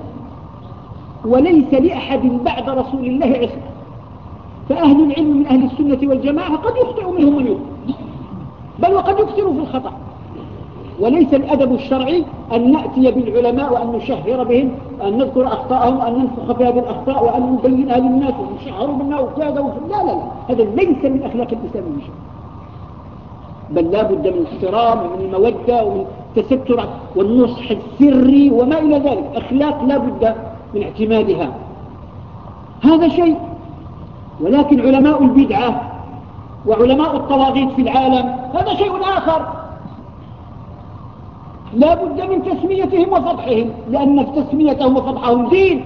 وليس لأحد بعد رسول الله عصمة. فأهل العلم من أهل السنة والجماعة قد يخطئ منهم من يخطئ بل وقد يكثروا في الخطأ. وليس الأدب الشرعي أن نأتي بالعلماء وأن نشهر بهم أن نذكر أخطاءهم وأن ننفخ في هذه الأخطاء وأن نبينها للناس ونشهر منها وكذا لا لا لا هذا ليس من أخلاق الإسلام بشيء بل لا بد من احترام ومن المودة ومن التستر والنصح السري وما إلى ذلك. أخلاق لا بد من اعتمادها. هذا شيء. ولكن علماء البدعة وعلماء الطواغيت في العالم هذا شيء آخر. لا بد من تسميتهم وفضحهم لأن تسميتهم وفضحهم دين.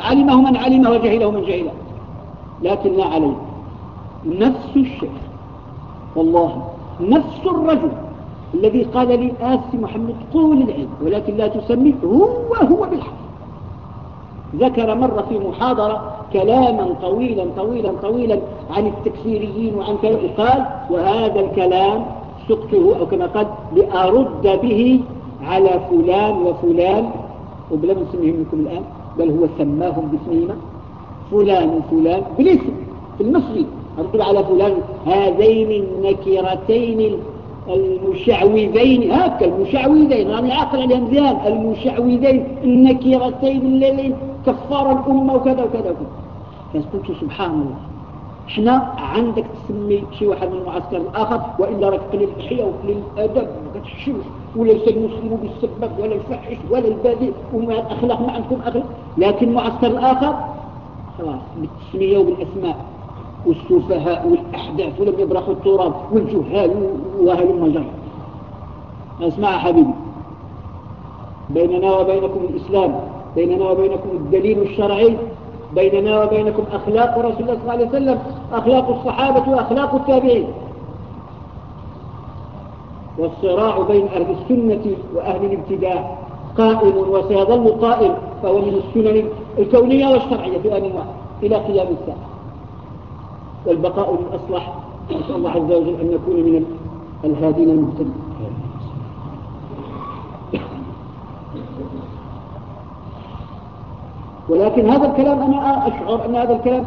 علمه من علمه وجهله من جهله. لكن لا عليه. نفس الشيء والله نفس الرجل. الذي قال لي آسي محمد طول العلم ولكن لا تسمي هو هو بالحق. ذكر مرة في محاضرة كلاما طويلا طويلا طويلا عن التكفيريين وعن كلام قال وهذا الكلام سقته أو كما قال لأرد به على فلان وفلان. وبلا نسميهم لكم الآن بل هو سماهم باسمهما. فلان وفلان بالاسم في المصري أرد على فلان هذين النكرتين المشعوذين هكا المشعوذين يعني عقل عليهم مزيان. المشعوذين النكرتين اللذين كفار الأمة وكذا وكذا وكذا. فقلت سبحان الله إحنا عندك تسمي شي واحد من المعسكر الآخر وإلا راك قليل الحياة وقليل الأدب وما كتحشمش ولا المسلم بالسبب ولا الفحش ولا البذيء وما الأخلاق ما عندكم أخلاق. لكن المعسكر الآخر خلاص بالتسمية وبالأسماء. والسفهاء والأحداث ولم يبرحوا التراب والجهال وأهل المجر أسمع حبيبي. بيننا وبينكم الإسلام بيننا وبينكم الدليل الشرعي بيننا وبينكم أخلاق رسول الله صلى الله عليه وسلم أخلاق الصحابة وأخلاق التابعين. والصراع بين أهل السنة وأهل الابتداع قائم وسيظل قائم فهو من السنن الكونية والشرعية في آن واحد إلى قيام الساعة. والبقاء للأصلح نسأل الله عز وجل أن نكون من الهادين المهتدين. ولكن هذا الكلام أنا أشعر أن هذا الكلام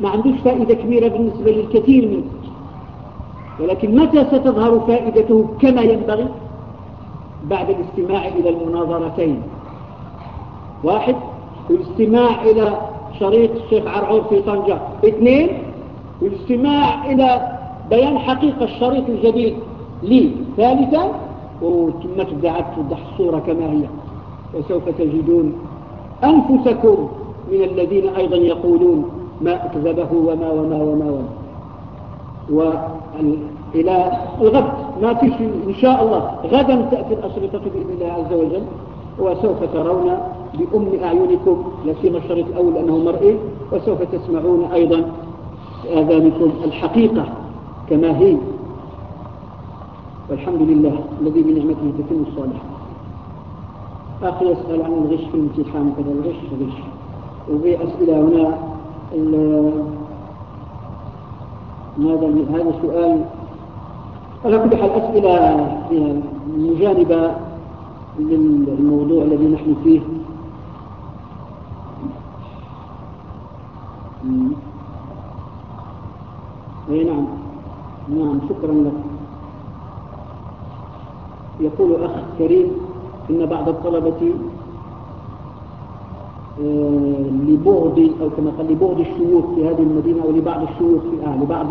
ما عندوش فائدة كبيرة بالنسبة للكثير منه. ولكن متى ستظهر فائدته كما ينبغي؟ بعد الاستماع إلى المناظرتين. واحد الاستماع إلى شريط الشيخ عرعور في طنجة. اثنين والاستماع إلى بيان حقيقة الشريط الجديد لي ثالثا وثم تبدأ توضح الصورة كما هي. وسوف تجدون أنفسكم من الذين أيضا يقولون ما أكذبه وما وما وما وما. وإلى الغد ما فيش إن شاء الله. غدا تأتي الأشرطة بإذن الله عز وجل. وسوف ترون بأم أعينكم لسيما الشريط الأول أنه مرئي. وسوف تسمعون أيضا آذانكم الحقيقة كما هي. والحمد لله الذي بنعمته تتم الصالحة أخي يسأل عن الغش في الامتحان. كذا الغش غش وفي أسئلة هنا ماذا هذا سؤال. على كل حال أسئلة مجانبة للموضوع الذي نحن فيه. اي نعم. نعم شكرا لك. يقول أخ كريم إن بعض الطلبة آه، لبعد أو كما قال لبعد الشيوخ في هذه المدينة أو لبعض الشيوخ في آه لبعض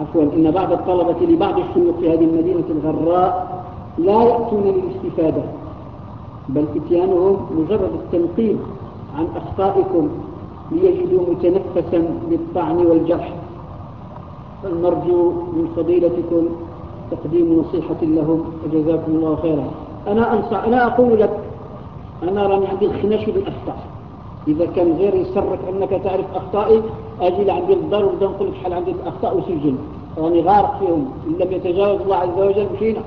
عفوا إن بعض الطلبة لبعض الشيوخ في هذه المدينة الغراء لا يأتون للاستفادة بل إتيانهم مجرد التنقيب عن أخطائكم ليجدوا متنفسا للطعن والجرح. فنرجو من فضيلتكم تقديم نصيحة لهم وجزاكم الله خيرا. أنا أنصح أنا أقول لك أنا راني عندي الخناش بالأخطاء. إذا كان غير يسرك أنك تعرف أخطائي أجي لعندي الدار وبدا نقول لك شحال عندي الأخطاء وسجل راني غارق فيهم إن لم يتجاوز الله عز وجل مشينا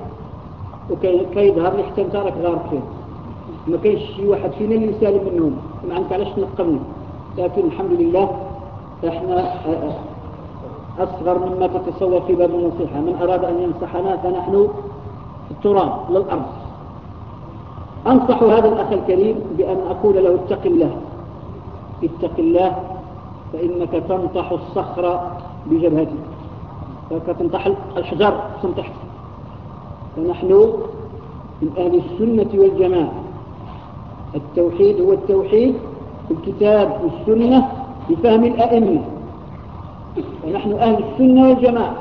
وكيظهر لي حتى أنت راك غارق فيهم. ما كاينش شي واحد فينا اللي سالم منهم. ما عندك علاش تنقمني؟ لكن الحمد لله إحنا أصغر مما تتصور في باب النصيحة. من أراد أن ينصحنا فنحن في التراب للأرض أنصح هذا الأخ الكريم بأن أقول له اتق الله. اتق الله فإنك تنطح الصخر بجبهتك. فإنك تنطح الحجر تنطح فنحن من أهل السنة والجماعة. التوحيد هو التوحيد في الكتاب والسنة بفهم الأئمة. ونحن أهل السنة والجماعة.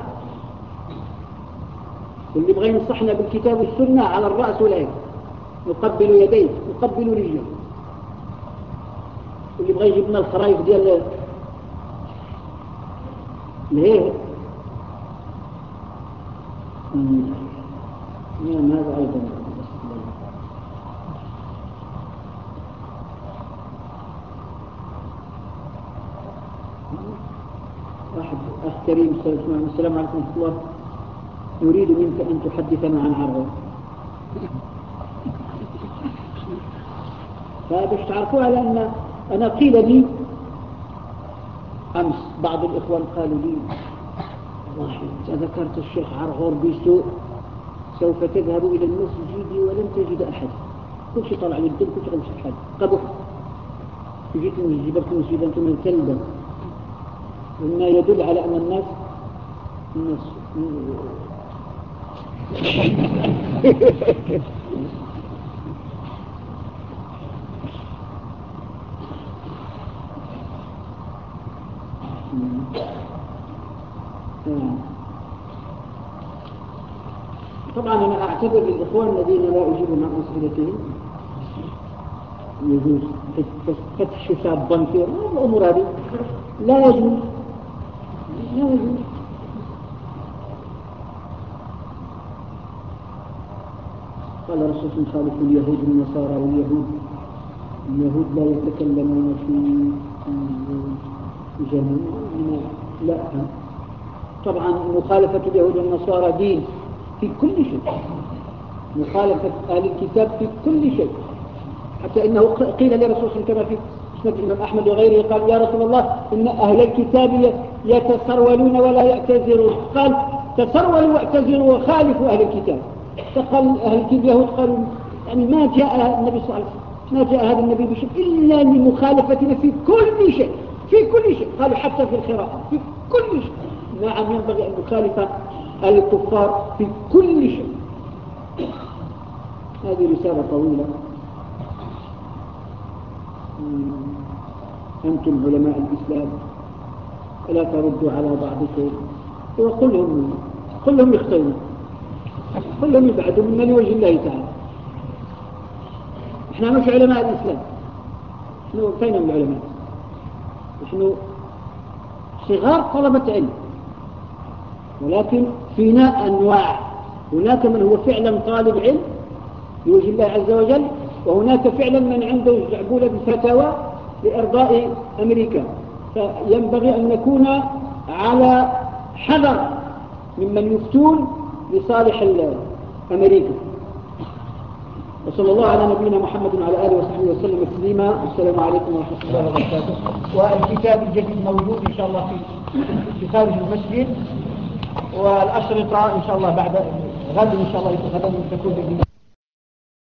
واللي يبغى ينصحنا بالكتاب والسنة على الرأس والعين. نقبل يديه نقبل رجله. واللي يبغى يجيب لنا الخرايف ديال ليه نعم هذا أيضا؟ 嗯。واحد أخ كريم السلام عليكم. ورحمة الله. نريد منك أن تحدثنا عن عرض فباش تعرفوها لأن أنا قيل لي أمس بعض الإخوان قالوا لي والله أنت ذكرت الشيخ عرغور بسوء سوف تذهب إلى المسجد ولن تجد أحد. كل شيء طلع للدم كل شيء غمش أحد قبح جيت جبت المسجد أنتم من كلبة مما يدل على أن الناس الناس. طبعا أنا أعتذر للإخوان الذين لا أجيب عن أسئلتهم. يجوز فتح حساب بنكي الأمور هذه؟ لا يجوز. لا يجوز قال الرسول خالف اليهود والنصارى واليهود. اليهود لا يتكلمون في جميع لا. طبعا مخالفة اليهود والنصارى دين في كل شيء. مخالفة أهل الكتاب في كل شيء. حتى إنه قيل لرسول الله كما في مسند الإمام أحمد وغيره قال يا رسول الله إن أهل الكتاب يتسرولون ولا يعتذرون. قال تسرولوا واعتذروا وخالفوا أهل الكتاب. فقال أهل اليهود قالوا يعني ما جاء النبي صلى الله عليه وسلم ما جاء هذا النبي بشيء إلا لمخالفتنا في كل شيء في كل شيء. قالوا حتى في القراءة في كل شيء. نعم ينبغي أن نخالف الكفار في كل شيء. هذه رسالة طويلة. أنتم علماء الإسلام. ألا تردوا على بعضكم. وقل لهم قل لهم يختلوا قل لهم يبعدوا منا لوجه الله تعالى. إحنا مش علماء الإسلام. نحن فين من العلماء؟ نحن صغار طلبة علم. ولكن فينا أنواع. هناك من هو فعلا طالب علم لوجه الله عز وجل وهناك فعلا من عنده جعبولة الفتاوى لإرضاء أمريكا. فينبغي أن نكون على حذر ممن يفتون لصالح أمريكا. وصلى الله على نبينا محمد وعلى آله وصحبه وسلم تسليما. والسلام عليكم ورحمة الله وبركاته. والكتاب الجديد موجود إن شاء الله في خارج المسجد والأشرطة إن شاء الله بعد غد إن شاء الله غدا تكون